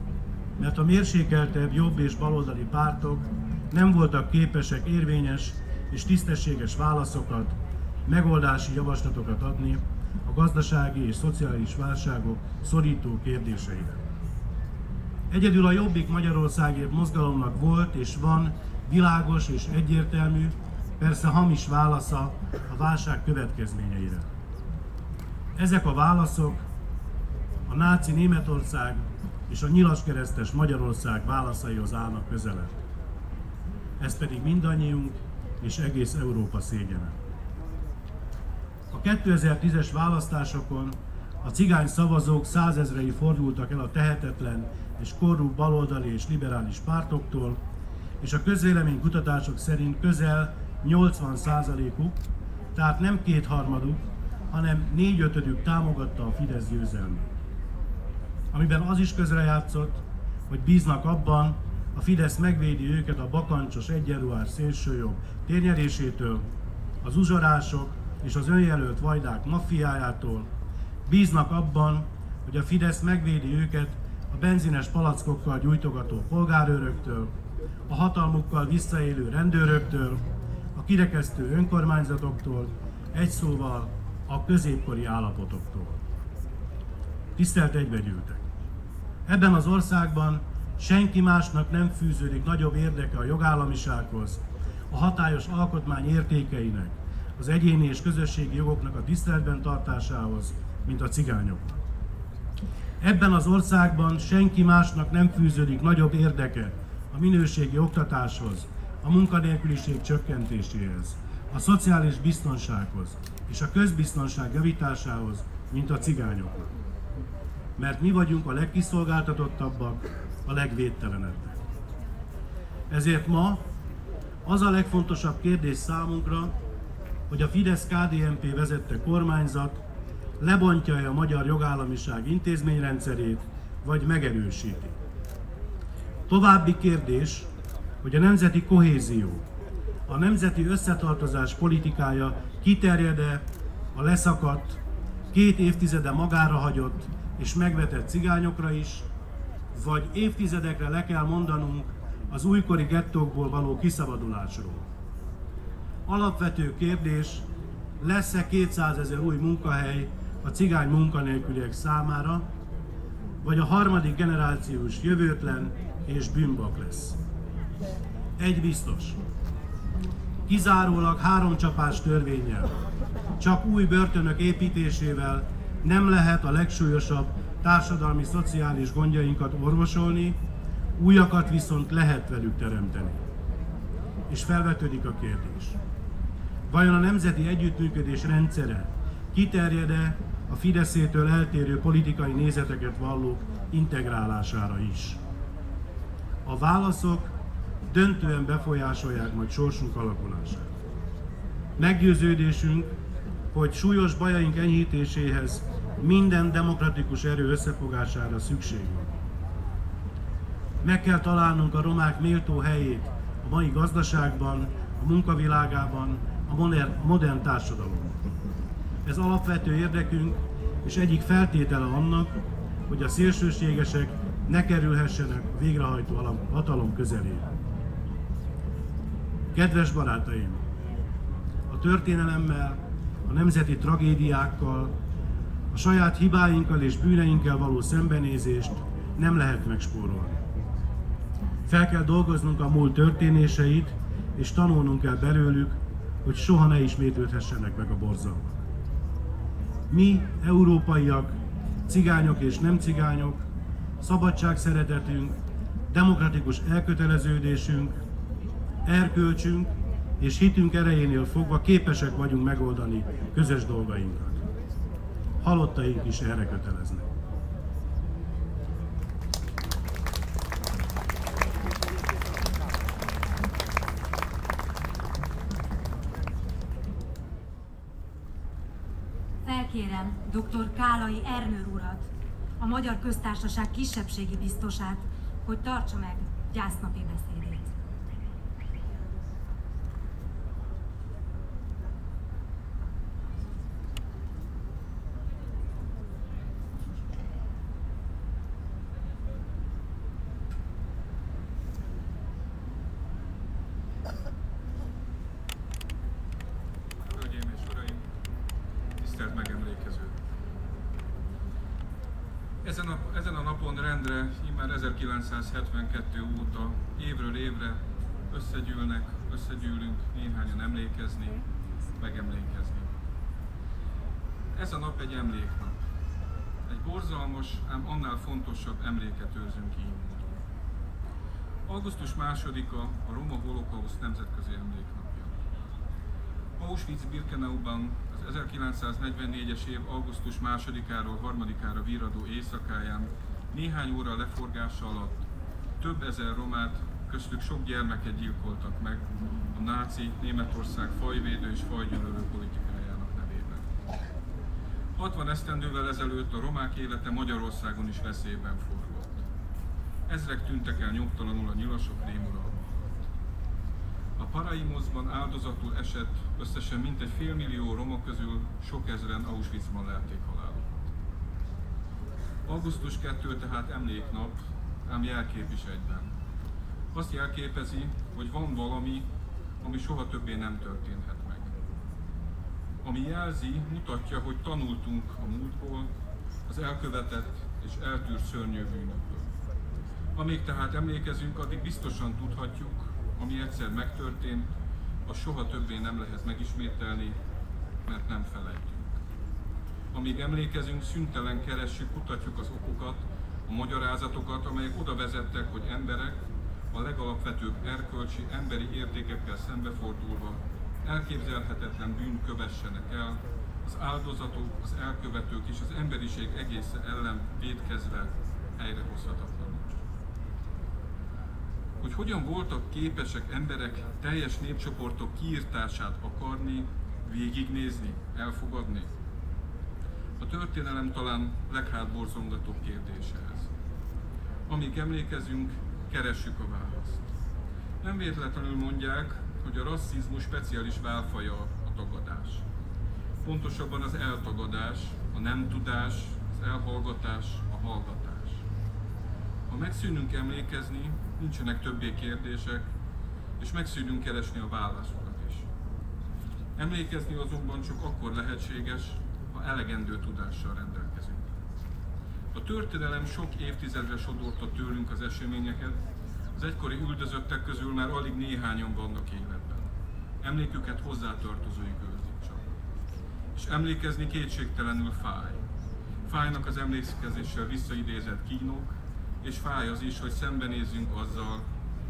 mert a mérsékeltebb jobb és baloldali pártok nem voltak képesek érvényes és tisztességes válaszokat, megoldási javaslatokat adni a gazdasági és szociális válságok szorító kérdéseire. Egyedül a Jobbik Magyarországért mozgalomnak volt és van világos és egyértelmű, persze hamis válasza a válság következményeire. Ezek a válaszok a náci Németország és a nyilaskeresztes Magyarország válaszaihoz állnak közelebb. Ez pedig mindannyiunk és egész Európa szégyene. A 2010-es választásokon a cigány szavazók százezrei fordultak el a tehetetlen és korrupt baloldali és liberális pártoktól, és a közvéleménykutatások szerint közel 80%-uk, tehát nem kétharmaduk, hanem négyötödük támogatta a Fidesz győzelmét. Amiben az is közrejátszott, hogy bíznak abban, a Fidesz megvédi őket a bakancsos egyenruhás szélsőjobb térnyerésétől, az uzsorások és az önjelölt vajdák maffiájától, bíznak abban, hogy a Fidesz megvédi őket a benzines palackokkal gyújtogató polgárőröktől, a hatalmukkal visszaélő rendőröktől, a kirekesztő önkormányzatoktól, egy szóval a középkori állapotoktól. Tisztelt egybegyűltek! Ebben az országban senki másnak nem fűződik nagyobb érdeke a jogállamisághoz, a hatályos alkotmány értékeinek, az egyéni és közösségi jogoknak a tiszteletben tartásához, mint a cigányoknak. Ebben az országban senki másnak nem fűződik nagyobb érdeke a minőségi oktatáshoz, a munkanélküliség csökkentéséhez, a szociális biztonsághoz és a közbiztonság javításához, mint a cigányoknak. Mert mi vagyunk a legkiszolgáltatottabbak, a legvédtelenebbek. Ezért ma az a legfontosabb kérdés számunkra, hogy a Fidesz-KDNP vezette kormányzat lebontja-e a magyar jogállamiság intézményrendszerét, vagy megerősíti. További kérdés, hogy a nemzeti kohézió, a nemzeti összetartozás politikája kiterjed-e a leszakadt, két évtizede magára hagyott és megvetett cigányokra is, vagy évtizedekre le kell mondanunk az újkori gettókból való kiszabadulásról. Alapvető kérdés, lesz-e 200 ezer új munkahely a cigány munkanélküliek számára, vagy a harmadik generációs jövőtlen és bűnbak lesz. Egy biztos. Kizárólag három csapás törvényel, csak új börtönök építésével nem lehet a legsúlyosabb társadalmi-szociális gondjainkat orvosolni, újakat viszont lehet velük teremteni. És felvetődik a kérdés. Vajon a nemzeti együttműködés rendszere kiterjed-e a Fideszétől eltérő politikai nézeteket vallók integrálására is? A válaszok döntően befolyásolják majd sorsunk alakulását. Meggyőződésünk, hogy súlyos bajaink enyhítéséhez minden demokratikus erő összefogására szükség van. Meg kell találnunk a romák méltó helyét a mai gazdaságban, a munkavilágában, a modern, modern társadalomban. Ez alapvető érdekünk, és egyik feltétele annak, hogy a szélsőségesek ne kerülhessenek a végrehajtó hatalom közelébe. Kedves barátaim! A történelemmel, a nemzeti tragédiákkal, a saját hibáinkkal és bűneinkkel való szembenézést nem lehet megspórolni. Fel kell dolgoznunk a múlt történéseit, és tanulnunk kell belőlük, hogy soha ne ismétlődhessenek meg a borzalmak. Mi, európaiak, cigányok és nem cigányok, szabadságszeretetünk, demokratikus elköteleződésünk, erkölcsünk és hitünk erejénél fogva képesek vagyunk megoldani közös dolgainkat halottaink is erre köteleznek. Felkérem dr. Kálai Ernőr urat, a Magyar Köztársaság kisebbségi biztosát, hogy tartsa meg gyásznapi beszédét. tisztelt megemlékező. Ezen a, ezen a napon rendre, immár 1972 óta évről évre összegyűlnek, összegyűlünk néhányan emlékezni, megemlékezni. Ez a nap egy emléknap. Egy borzalmas, ám annál fontosabb emléket őrzünk így. Augusztus 2-a a Roma Holokauszt nemzetközi emléknapja. Auschwitz-Birkenauban az 1944-es év augusztus 2-áról 3-ára viradó éjszakáján néhány óra leforgása alatt több ezer romát, köztük sok gyermeket gyilkoltak meg a náci Németország fajvédő és fajgyűlölő politikájának nevében. 60 esztendővel ezelőtt a romák élete Magyarországon is veszélyben forgott. Ezrek tűntek el nyugtalanul a nyilasok rémuralma a Paraimosban áldozatul esett összesen mintegy félmillió roma közül sok ezeren Auschwitzban lelték halálukat. Augusztus 2 tehát emléknap, ám jelkép is egyben. Azt jelképezi, hogy van valami, ami soha többé nem történhet meg. Ami jelzi, mutatja, hogy tanultunk a múltból, az elkövetett és eltűrt szörnyű bűnökből. Amíg tehát emlékezünk, addig biztosan tudhatjuk, ami egyszer megtörtént, az soha többé nem lehet megismételni, mert nem felejtünk. Amíg emlékezünk, szüntelen keressük, kutatjuk az okokat, a magyarázatokat, amelyek oda vezettek, hogy emberek a legalapvetőbb erkölcsi, emberi értékekkel szembefordulva elképzelhetetlen bűn kövessenek el, az áldozatok, az elkövetők és az emberiség egész ellen védkezve helyrehozhatatlan hogy hogyan voltak képesek emberek teljes népcsoportok kiírtását akarni, végignézni, elfogadni? A történelem talán leghátborzongatóbb kérdése ez. Amíg emlékezünk, keressük a választ. Nem véletlenül mondják, hogy a rasszizmus speciális válfaja a tagadás. Pontosabban az eltagadás, a nem tudás, az elhallgatás, a hallgatás. Ha megszűnünk emlékezni, nincsenek többé kérdések, és megszűnünk keresni a válaszokat is. Emlékezni azonban csak akkor lehetséges, ha elegendő tudással rendelkezünk. A történelem sok évtizedre sodorta tőlünk az eseményeket, az egykori üldözöttek közül már alig néhányan vannak életben. Emléküket hozzátartozóik őrzik csak. És emlékezni kétségtelenül fáj. Fájnak az emlékezéssel visszaidézett kínok, és fáj az is, hogy szembenézzünk azzal,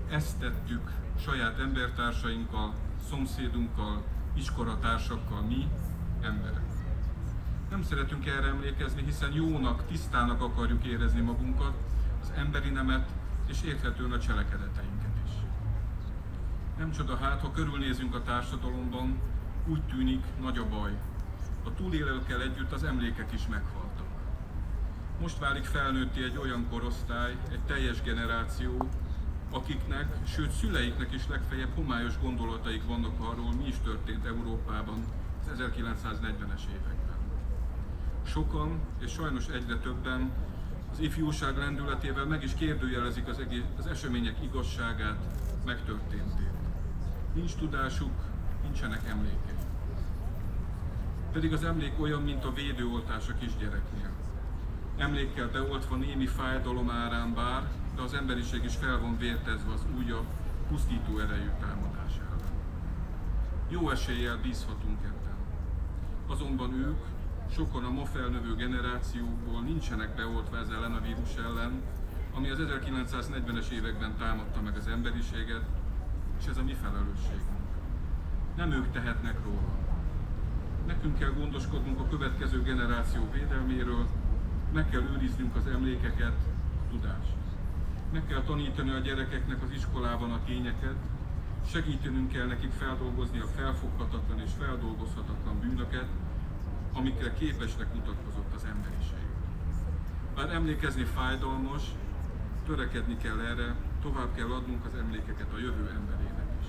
ezt tettük saját embertársainkkal, szomszédunkkal, iskolatársakkal, mi, emberek. Nem szeretünk erre emlékezni, hiszen jónak, tisztának akarjuk érezni magunkat, az emberi nemet, és érthetően a cselekedeteinket is. Nem csoda hát, ha körülnézünk a társadalomban, úgy tűnik nagy a baj. A túlélőkkel együtt az emlékek is meghalnak. Most válik felnőtti egy olyan korosztály, egy teljes generáció, akiknek, sőt szüleiknek is legfeljebb homályos gondolataik vannak arról, mi is történt Európában az 1940-es években. Sokan, és sajnos egyre többen az ifjúság lendületével meg is kérdőjelezik az, egész, az események igazságát, megtörténtét. Nincs tudásuk, nincsenek emlékei. Pedig az emlék olyan, mint a védőoltás a kisgyereknél emlékkel beoltva némi fájdalom árán bár, de az emberiség is fel van vértezve az újabb, pusztító erejű támadás ellen. Jó eséllyel bízhatunk ebben. Azonban ők, sokan a ma felnövő generációkból nincsenek beoltva ez ellen a vírus ellen, ami az 1940-es években támadta meg az emberiséget, és ez a mi felelősségünk. Nem ők tehetnek róla. Nekünk kell gondoskodnunk a következő generáció védelméről, meg kell őriznünk az emlékeket, tudást. Meg kell tanítani a gyerekeknek az iskolában a tényeket, segítenünk kell nekik feldolgozni a felfoghatatlan és feldolgozhatatlan bűnöket, amikre képesnek mutatkozott az emberiség. Bár emlékezni fájdalmas, törekedni kell erre, tovább kell adnunk az emlékeket a jövő emberének is.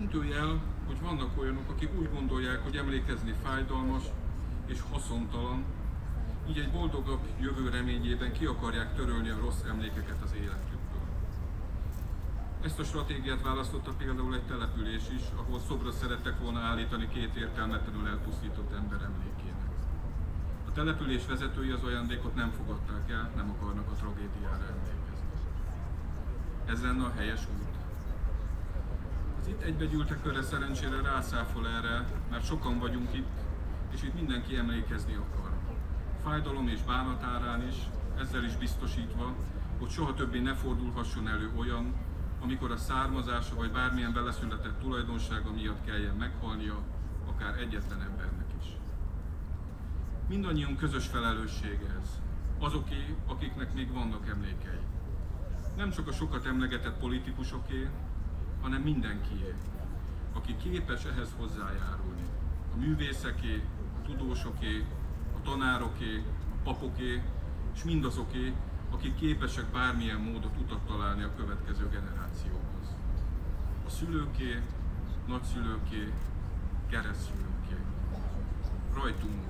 Intőjel, hogy vannak olyanok, akik úgy gondolják, hogy emlékezni fájdalmas és haszontalan, így egy boldogabb jövő reményében ki akarják törölni a rossz emlékeket az életükből. Ezt a stratégiát választotta például egy település is, ahol szobra szerettek volna állítani két értelmetlenül elpusztított ember emlékének. A település vezetői az ajándékot nem fogadták el, nem akarnak a tragédiára emlékezni. Ez lenne a helyes út. Az itt egybegyűltek körre szerencsére rászáfol erre, mert sokan vagyunk itt, és itt mindenki emlékezni akar. Fájdalom és bánatárán is, ezzel is biztosítva, hogy soha többé ne fordulhasson elő olyan, amikor a származása vagy bármilyen beleszületett tulajdonsága miatt kelljen meghalnia, akár egyetlen embernek is. Mindannyiunk közös felelőssége ez. Azoké, akiknek még vannak emlékei. Nem csak a sokat emlegetett politikusoké, hanem mindenkié, aki képes ehhez hozzájárulni. A művészeké, a tudósoké, a tanároké, a papoké, és mindazoké, akik képesek bármilyen módot utat találni a következő generációhoz. A szülőké, nagyszülőké, keresztszülőké. Rajtunk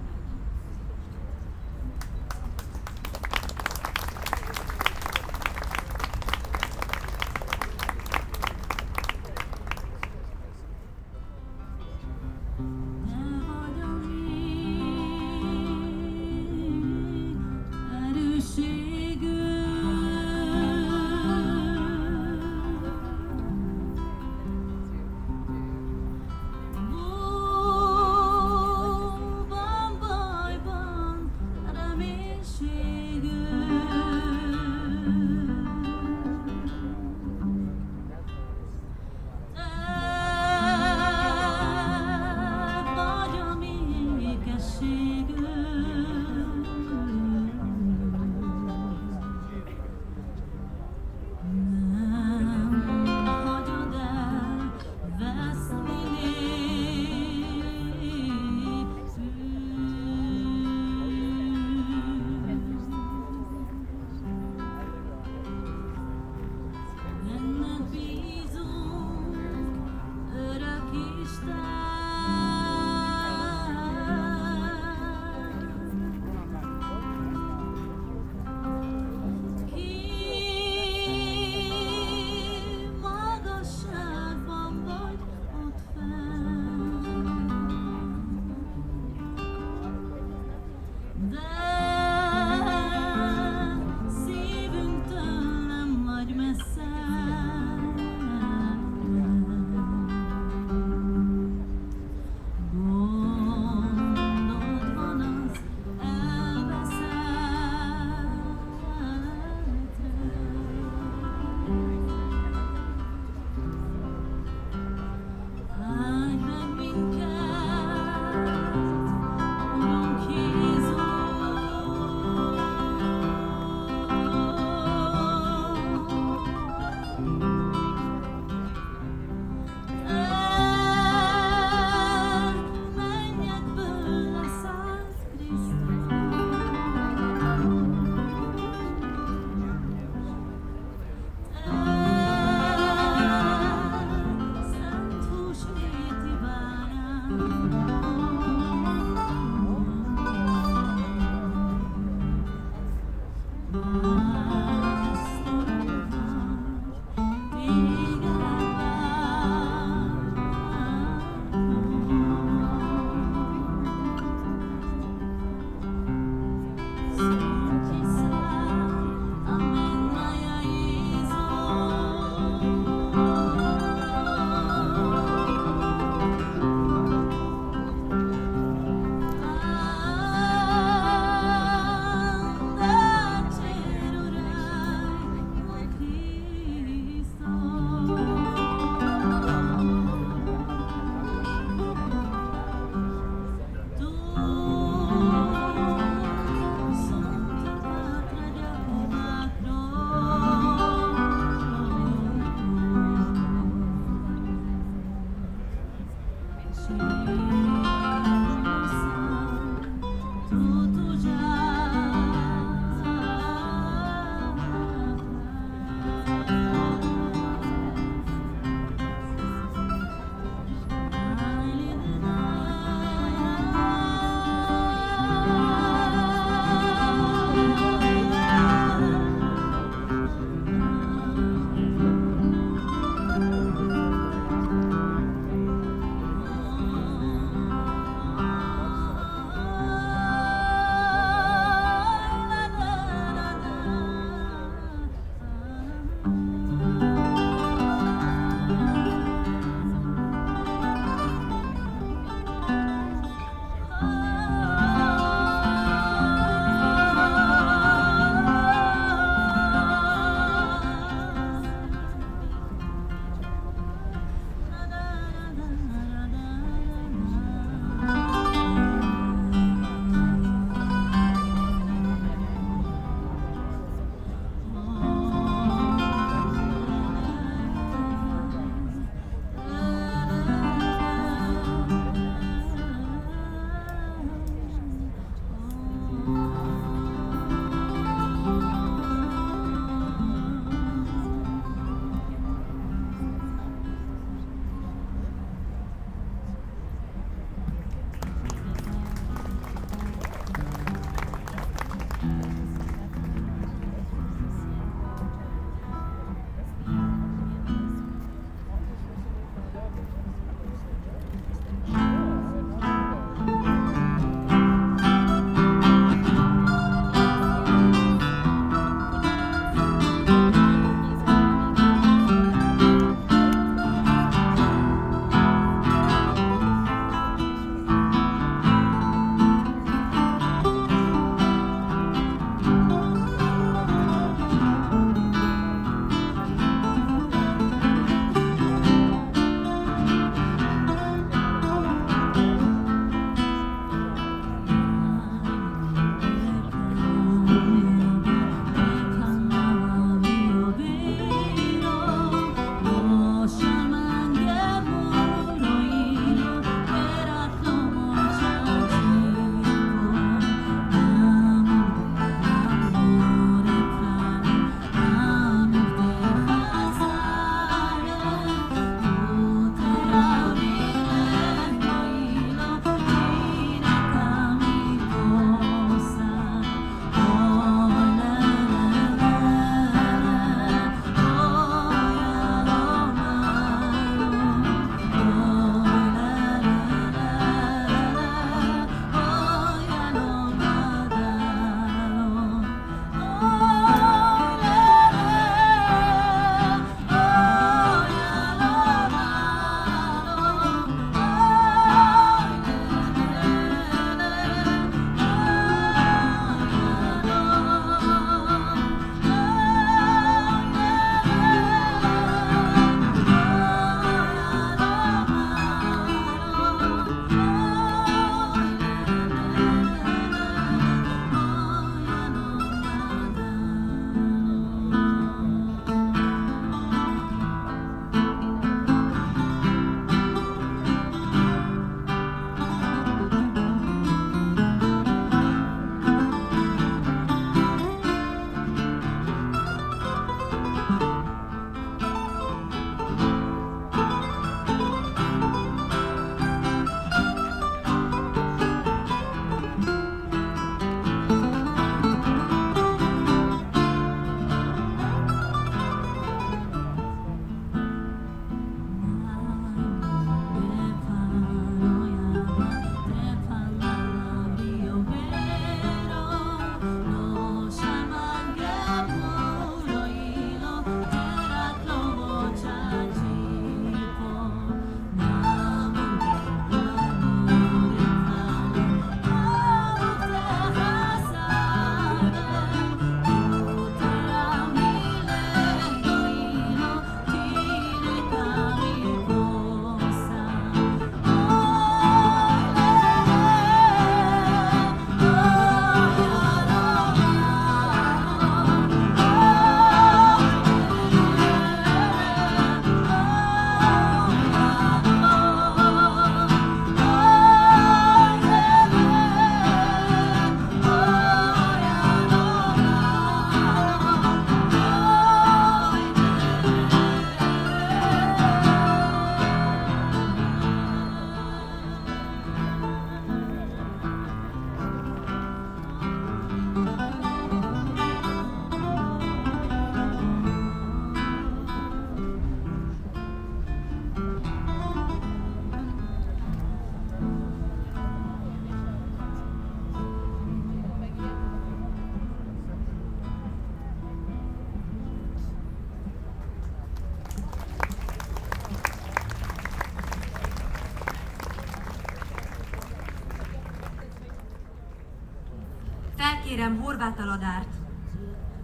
Kérem Horváth Aladárt,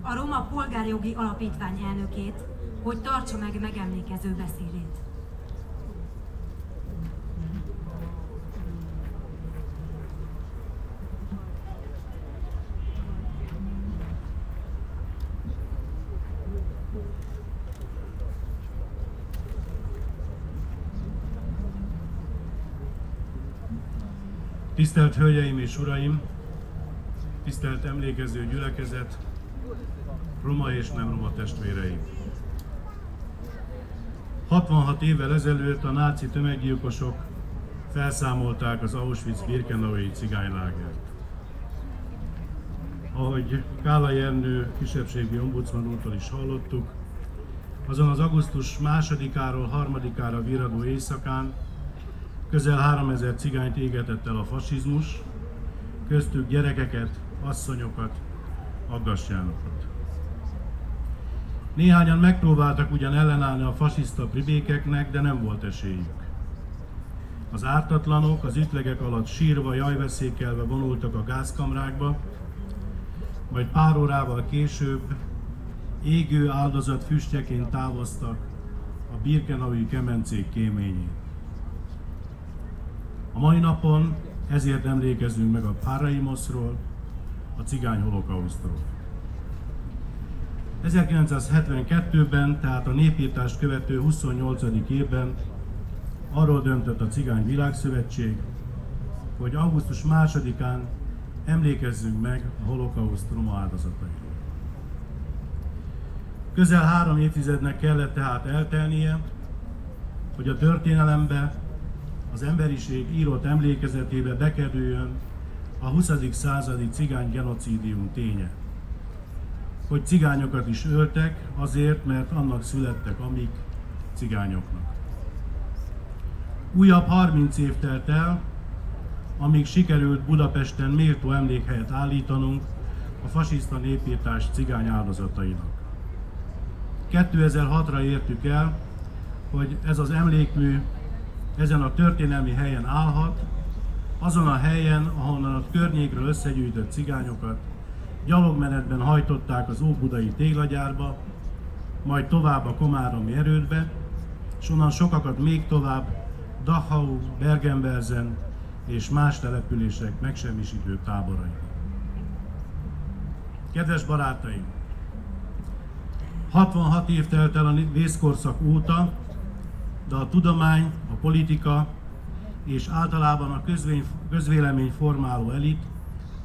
a Roma Polgárjogi Alapítvány elnökét, hogy tartsa meg megemlékező beszédét. Tisztelt Hölgyeim és Uraim! Tisztelt emlékező gyülekezet! Roma és nem roma testvéreim! 66 évvel ezelőtt a náci tömeggyilkosok felszámolták az Auschwitz-Birkenaui cigánylágert. Ahogy Kála Jernő kisebbségi ombudsman úrtól is hallottuk, azon az augusztus másodikáról harmadikára viradó éjszakán közel 3000 cigányt égetett el a fasizmus, köztük gyerekeket, asszonyokat, aggasjánokat. Néhányan megpróbáltak ugyan ellenállni a fasiszta pribékeknek, de nem volt esélyük. Az ártatlanok az ütlegek alatt sírva, jajveszékelve vonultak a gázkamrákba, majd pár órával később égő áldozat füstjeként távoztak a Birkenaui kemencék kéményén. A mai napon ezért emlékezünk meg a Paraimoszról, a cigány holokausztról. 1972-ben, tehát a népírtást követő 28. évben arról döntött a Cigány Világszövetség, hogy augusztus másodikán emlékezzünk meg a holokauszt roma áldozatairól. Közel három évtizednek kellett tehát eltelnie, hogy a történelembe, az emberiség írott emlékezetébe bekerüljön a 20. századi cigány genocidium ténye hogy cigányokat is öltek, azért, mert annak születtek amik cigányoknak. Újabb 30 év telt el, amíg sikerült Budapesten méltó emlékhelyet állítanunk a fasiszta népírtás cigány áldozatainak. 2006-ra értük el, hogy ez az emlékmű ezen a történelmi helyen állhat, azon a helyen, ahonnan a környékről összegyűjtött cigányokat gyalogmenetben hajtották az Óbudai téglagyárba, majd tovább a Komáromi erődbe, és onnan sokakat még tovább Dachau, Bergen-Belsen és más települések megsemmisítő táborai. Kedves barátaim! 66 év telt el a vészkorszak óta, de a tudomány, a politika és általában a közvélemény formáló elit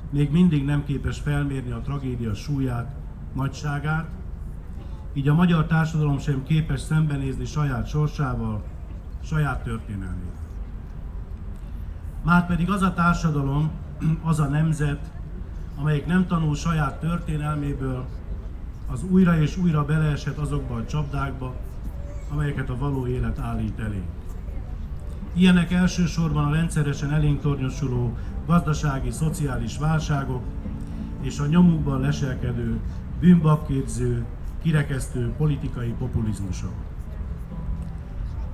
még mindig nem képes felmérni a tragédia súlyát, nagyságát, így a magyar társadalom sem képes szembenézni saját sorsával, saját történelmét. Márpedig az a társadalom, az a nemzet, amelyik nem tanul saját történelméből, az újra és újra beleesett azokba a csapdákba, amelyeket a való élet állít elé. Ilyenek elsősorban a rendszeresen elénk tornyosuló gazdasági, szociális válságok és a nyomukban leselkedő, bűnbakképző, kirekesztő politikai populizmusok.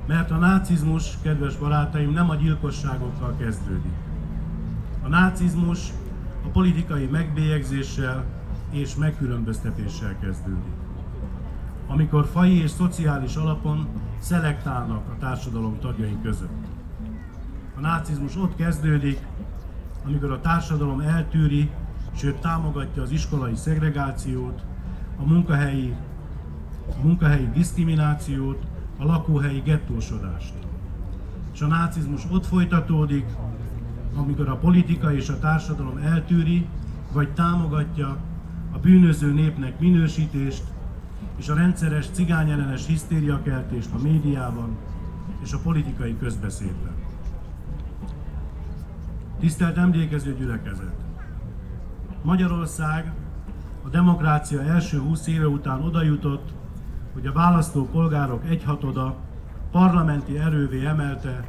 Mert a nácizmus, kedves barátaim, nem a gyilkosságokkal kezdődik. A nácizmus a politikai megbélyegzéssel és megkülönböztetéssel kezdődik. Amikor fai és szociális alapon szelektálnak a társadalom tagjai között. A nácizmus ott kezdődik, amikor a társadalom eltűri, sőt támogatja az iskolai szegregációt, a munkahelyi, a munkahelyi diszkriminációt, a lakóhelyi gettósodást. És a nácizmus ott folytatódik, amikor a politika és a társadalom eltűri, vagy támogatja a bűnöző népnek minősítést és a rendszeres cigányellenes hisztériakeltést a médiában és a politikai közbeszédben. Tisztelt emlékező gyülekezet! Magyarország a demokrácia első 20 éve után oda jutott, hogy a választó polgárok egyhatoda parlamenti erővé emelte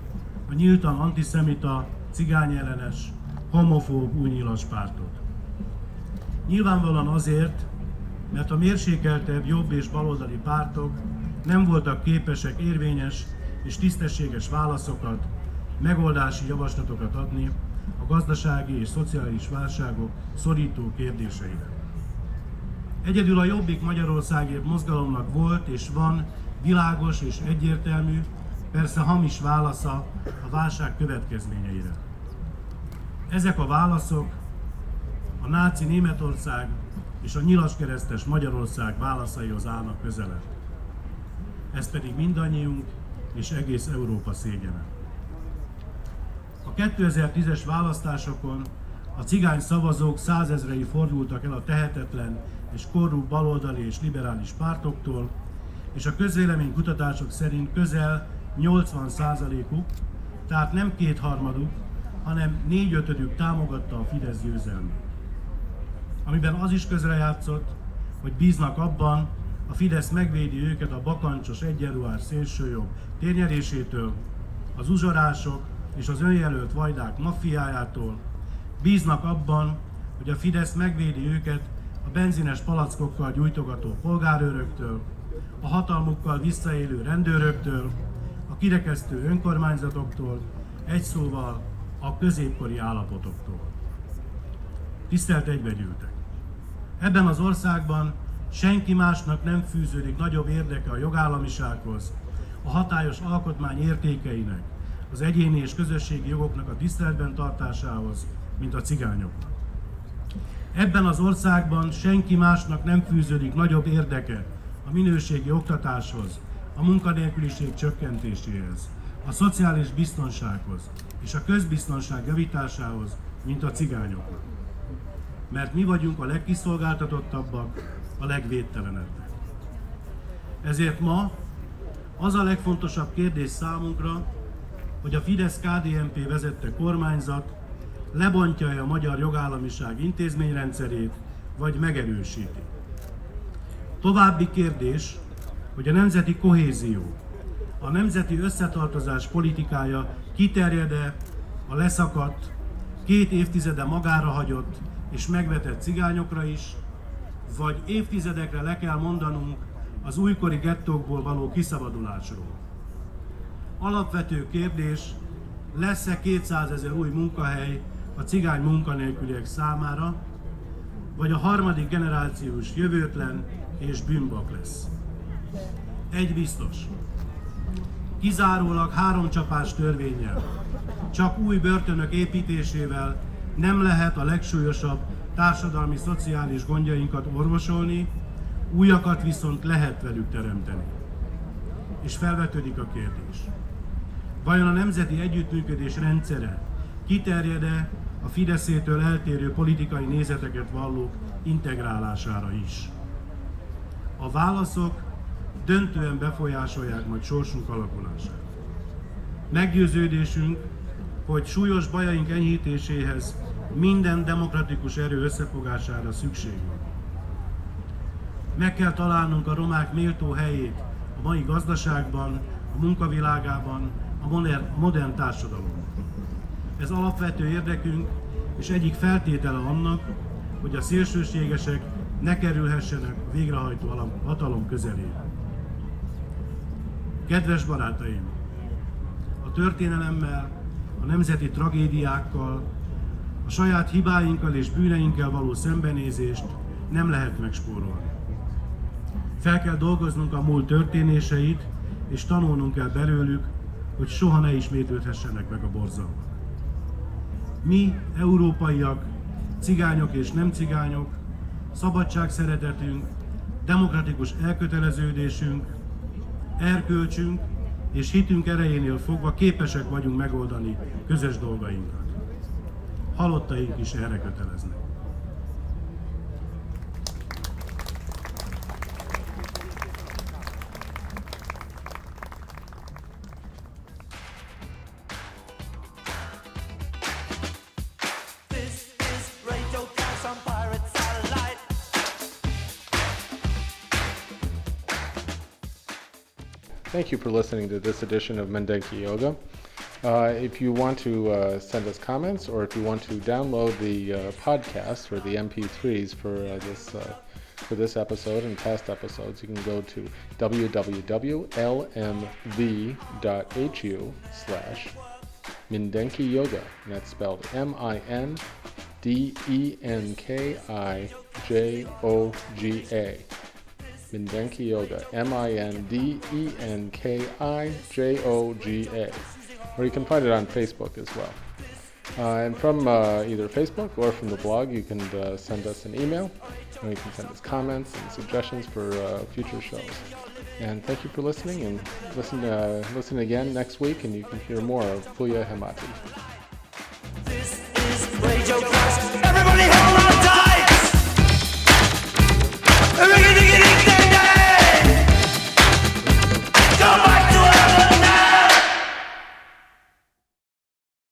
a nyíltan antiszemita, cigányellenes, homofób új pártot. Nyilvánvalóan azért, mert a mérsékeltebb jobb és baloldali pártok nem voltak képesek érvényes és tisztességes válaszokat, megoldási javaslatokat adni gazdasági és szociális válságok szorító kérdéseire. Egyedül a Jobbik Magyarországért mozgalomnak volt és van világos és egyértelmű, persze hamis válasza a válság következményeire. Ezek a válaszok a náci Németország és a nyilaskeresztes Magyarország válaszaihoz állnak közelebb. Ez pedig mindannyiunk és egész Európa szégyene. A 2010-es választásokon a cigány szavazók százezrei fordultak el a tehetetlen és korrupt baloldali és liberális pártoktól, és a közvéleménykutatások szerint közel 80%-uk, tehát nem kétharmaduk, hanem négyötödük támogatta a Fidesz győzelmét. Amiben az is közrejátszott, hogy bíznak abban, a Fidesz megvédi őket a bakancsos egyenruhás szélsőjobb térnyerésétől, az uzsorások és az önjelölt vajdák maffiájától, bíznak abban, hogy a Fidesz megvédi őket a benzines palackokkal gyújtogató polgárőröktől, a hatalmukkal visszaélő rendőröktől, a kirekesztő önkormányzatoktól, egy szóval a középkori állapotoktól. Tisztelt egybegyűltek! Ebben az országban senki másnak nem fűződik nagyobb érdeke a jogállamisághoz, a hatályos alkotmány értékeinek, az egyéni és közösségi jogoknak a tiszteletben tartásához, mint a cigányoknak. Ebben az országban senki másnak nem fűződik nagyobb érdeke a minőségi oktatáshoz, a munkanélküliség csökkentéséhez, a szociális biztonsághoz és a közbiztonság javításához, mint a cigányoknak. Mert mi vagyunk a legkiszolgáltatottabbak, a legvédtelenebbek. Ezért ma az a legfontosabb kérdés számunkra, hogy a Fidesz-KDNP vezette kormányzat lebontja-e a magyar jogállamiság intézményrendszerét, vagy megerősíti. További kérdés, hogy a nemzeti kohézió, a nemzeti összetartozás politikája kiterjed-e a leszakadt, két évtizede magára hagyott és megvetett cigányokra is, vagy évtizedekre le kell mondanunk az újkori gettókból való kiszabadulásról. Alapvető kérdés, lesz-e 200 ezer új munkahely a cigány munkanélküliek számára, vagy a harmadik generációs jövőtlen és bűnbak lesz. Egy biztos. Kizárólag három csapás törvényel, csak új börtönök építésével nem lehet a legsúlyosabb társadalmi, szociális gondjainkat orvosolni, újakat viszont lehet velük teremteni. És felvetődik a kérdés. Vajon a nemzeti együttműködés rendszere kiterjed-e a Fideszétől eltérő politikai nézeteket vallók integrálására is? A válaszok döntően befolyásolják majd sorsunk alakulását. Meggyőződésünk, hogy súlyos bajaink enyhítéséhez minden demokratikus erő összefogására szükség van. Meg kell találnunk a romák méltó helyét a mai gazdaságban, a munkavilágában, a modern, a modern társadalomban. Ez alapvető érdekünk, és egyik feltétele annak, hogy a szélsőségesek ne kerülhessenek a végrehajtó hatalom közelébe. Kedves barátaim! A történelemmel, a nemzeti tragédiákkal, a saját hibáinkkal és bűneinkkel való szembenézést nem lehet megspórolni. Fel kell dolgoznunk a múlt történéseit, és tanulnunk kell belőlük, hogy soha ne ismétlődhessenek meg a borzalmak. Mi, európaiak, cigányok és nem cigányok, szabadságszeretetünk, demokratikus elköteleződésünk, erkölcsünk és hitünk erejénél fogva képesek vagyunk megoldani közös dolgainkat. Halottaink is erre köteleznek. Thank you for listening to this edition of Mindenki Joga. Uh, if you want to uh, send us comments or if you want to download the uh, podcast or the MP3s for uh, this uh, for this episode and past episodes, you can go to www.lmv.hu slash Mindenki Joga, and that's spelled M Mindenki Joga, M I N D E N K I J O G A. Or you can find it on Facebook as well. Uh, and from uh, either Facebook or from the blog, you can uh, send us an email, and you can send us comments and suggestions for uh, future shows. And thank you for listening, and listen uh, listen again next week, and you can hear more of Puya Hemati.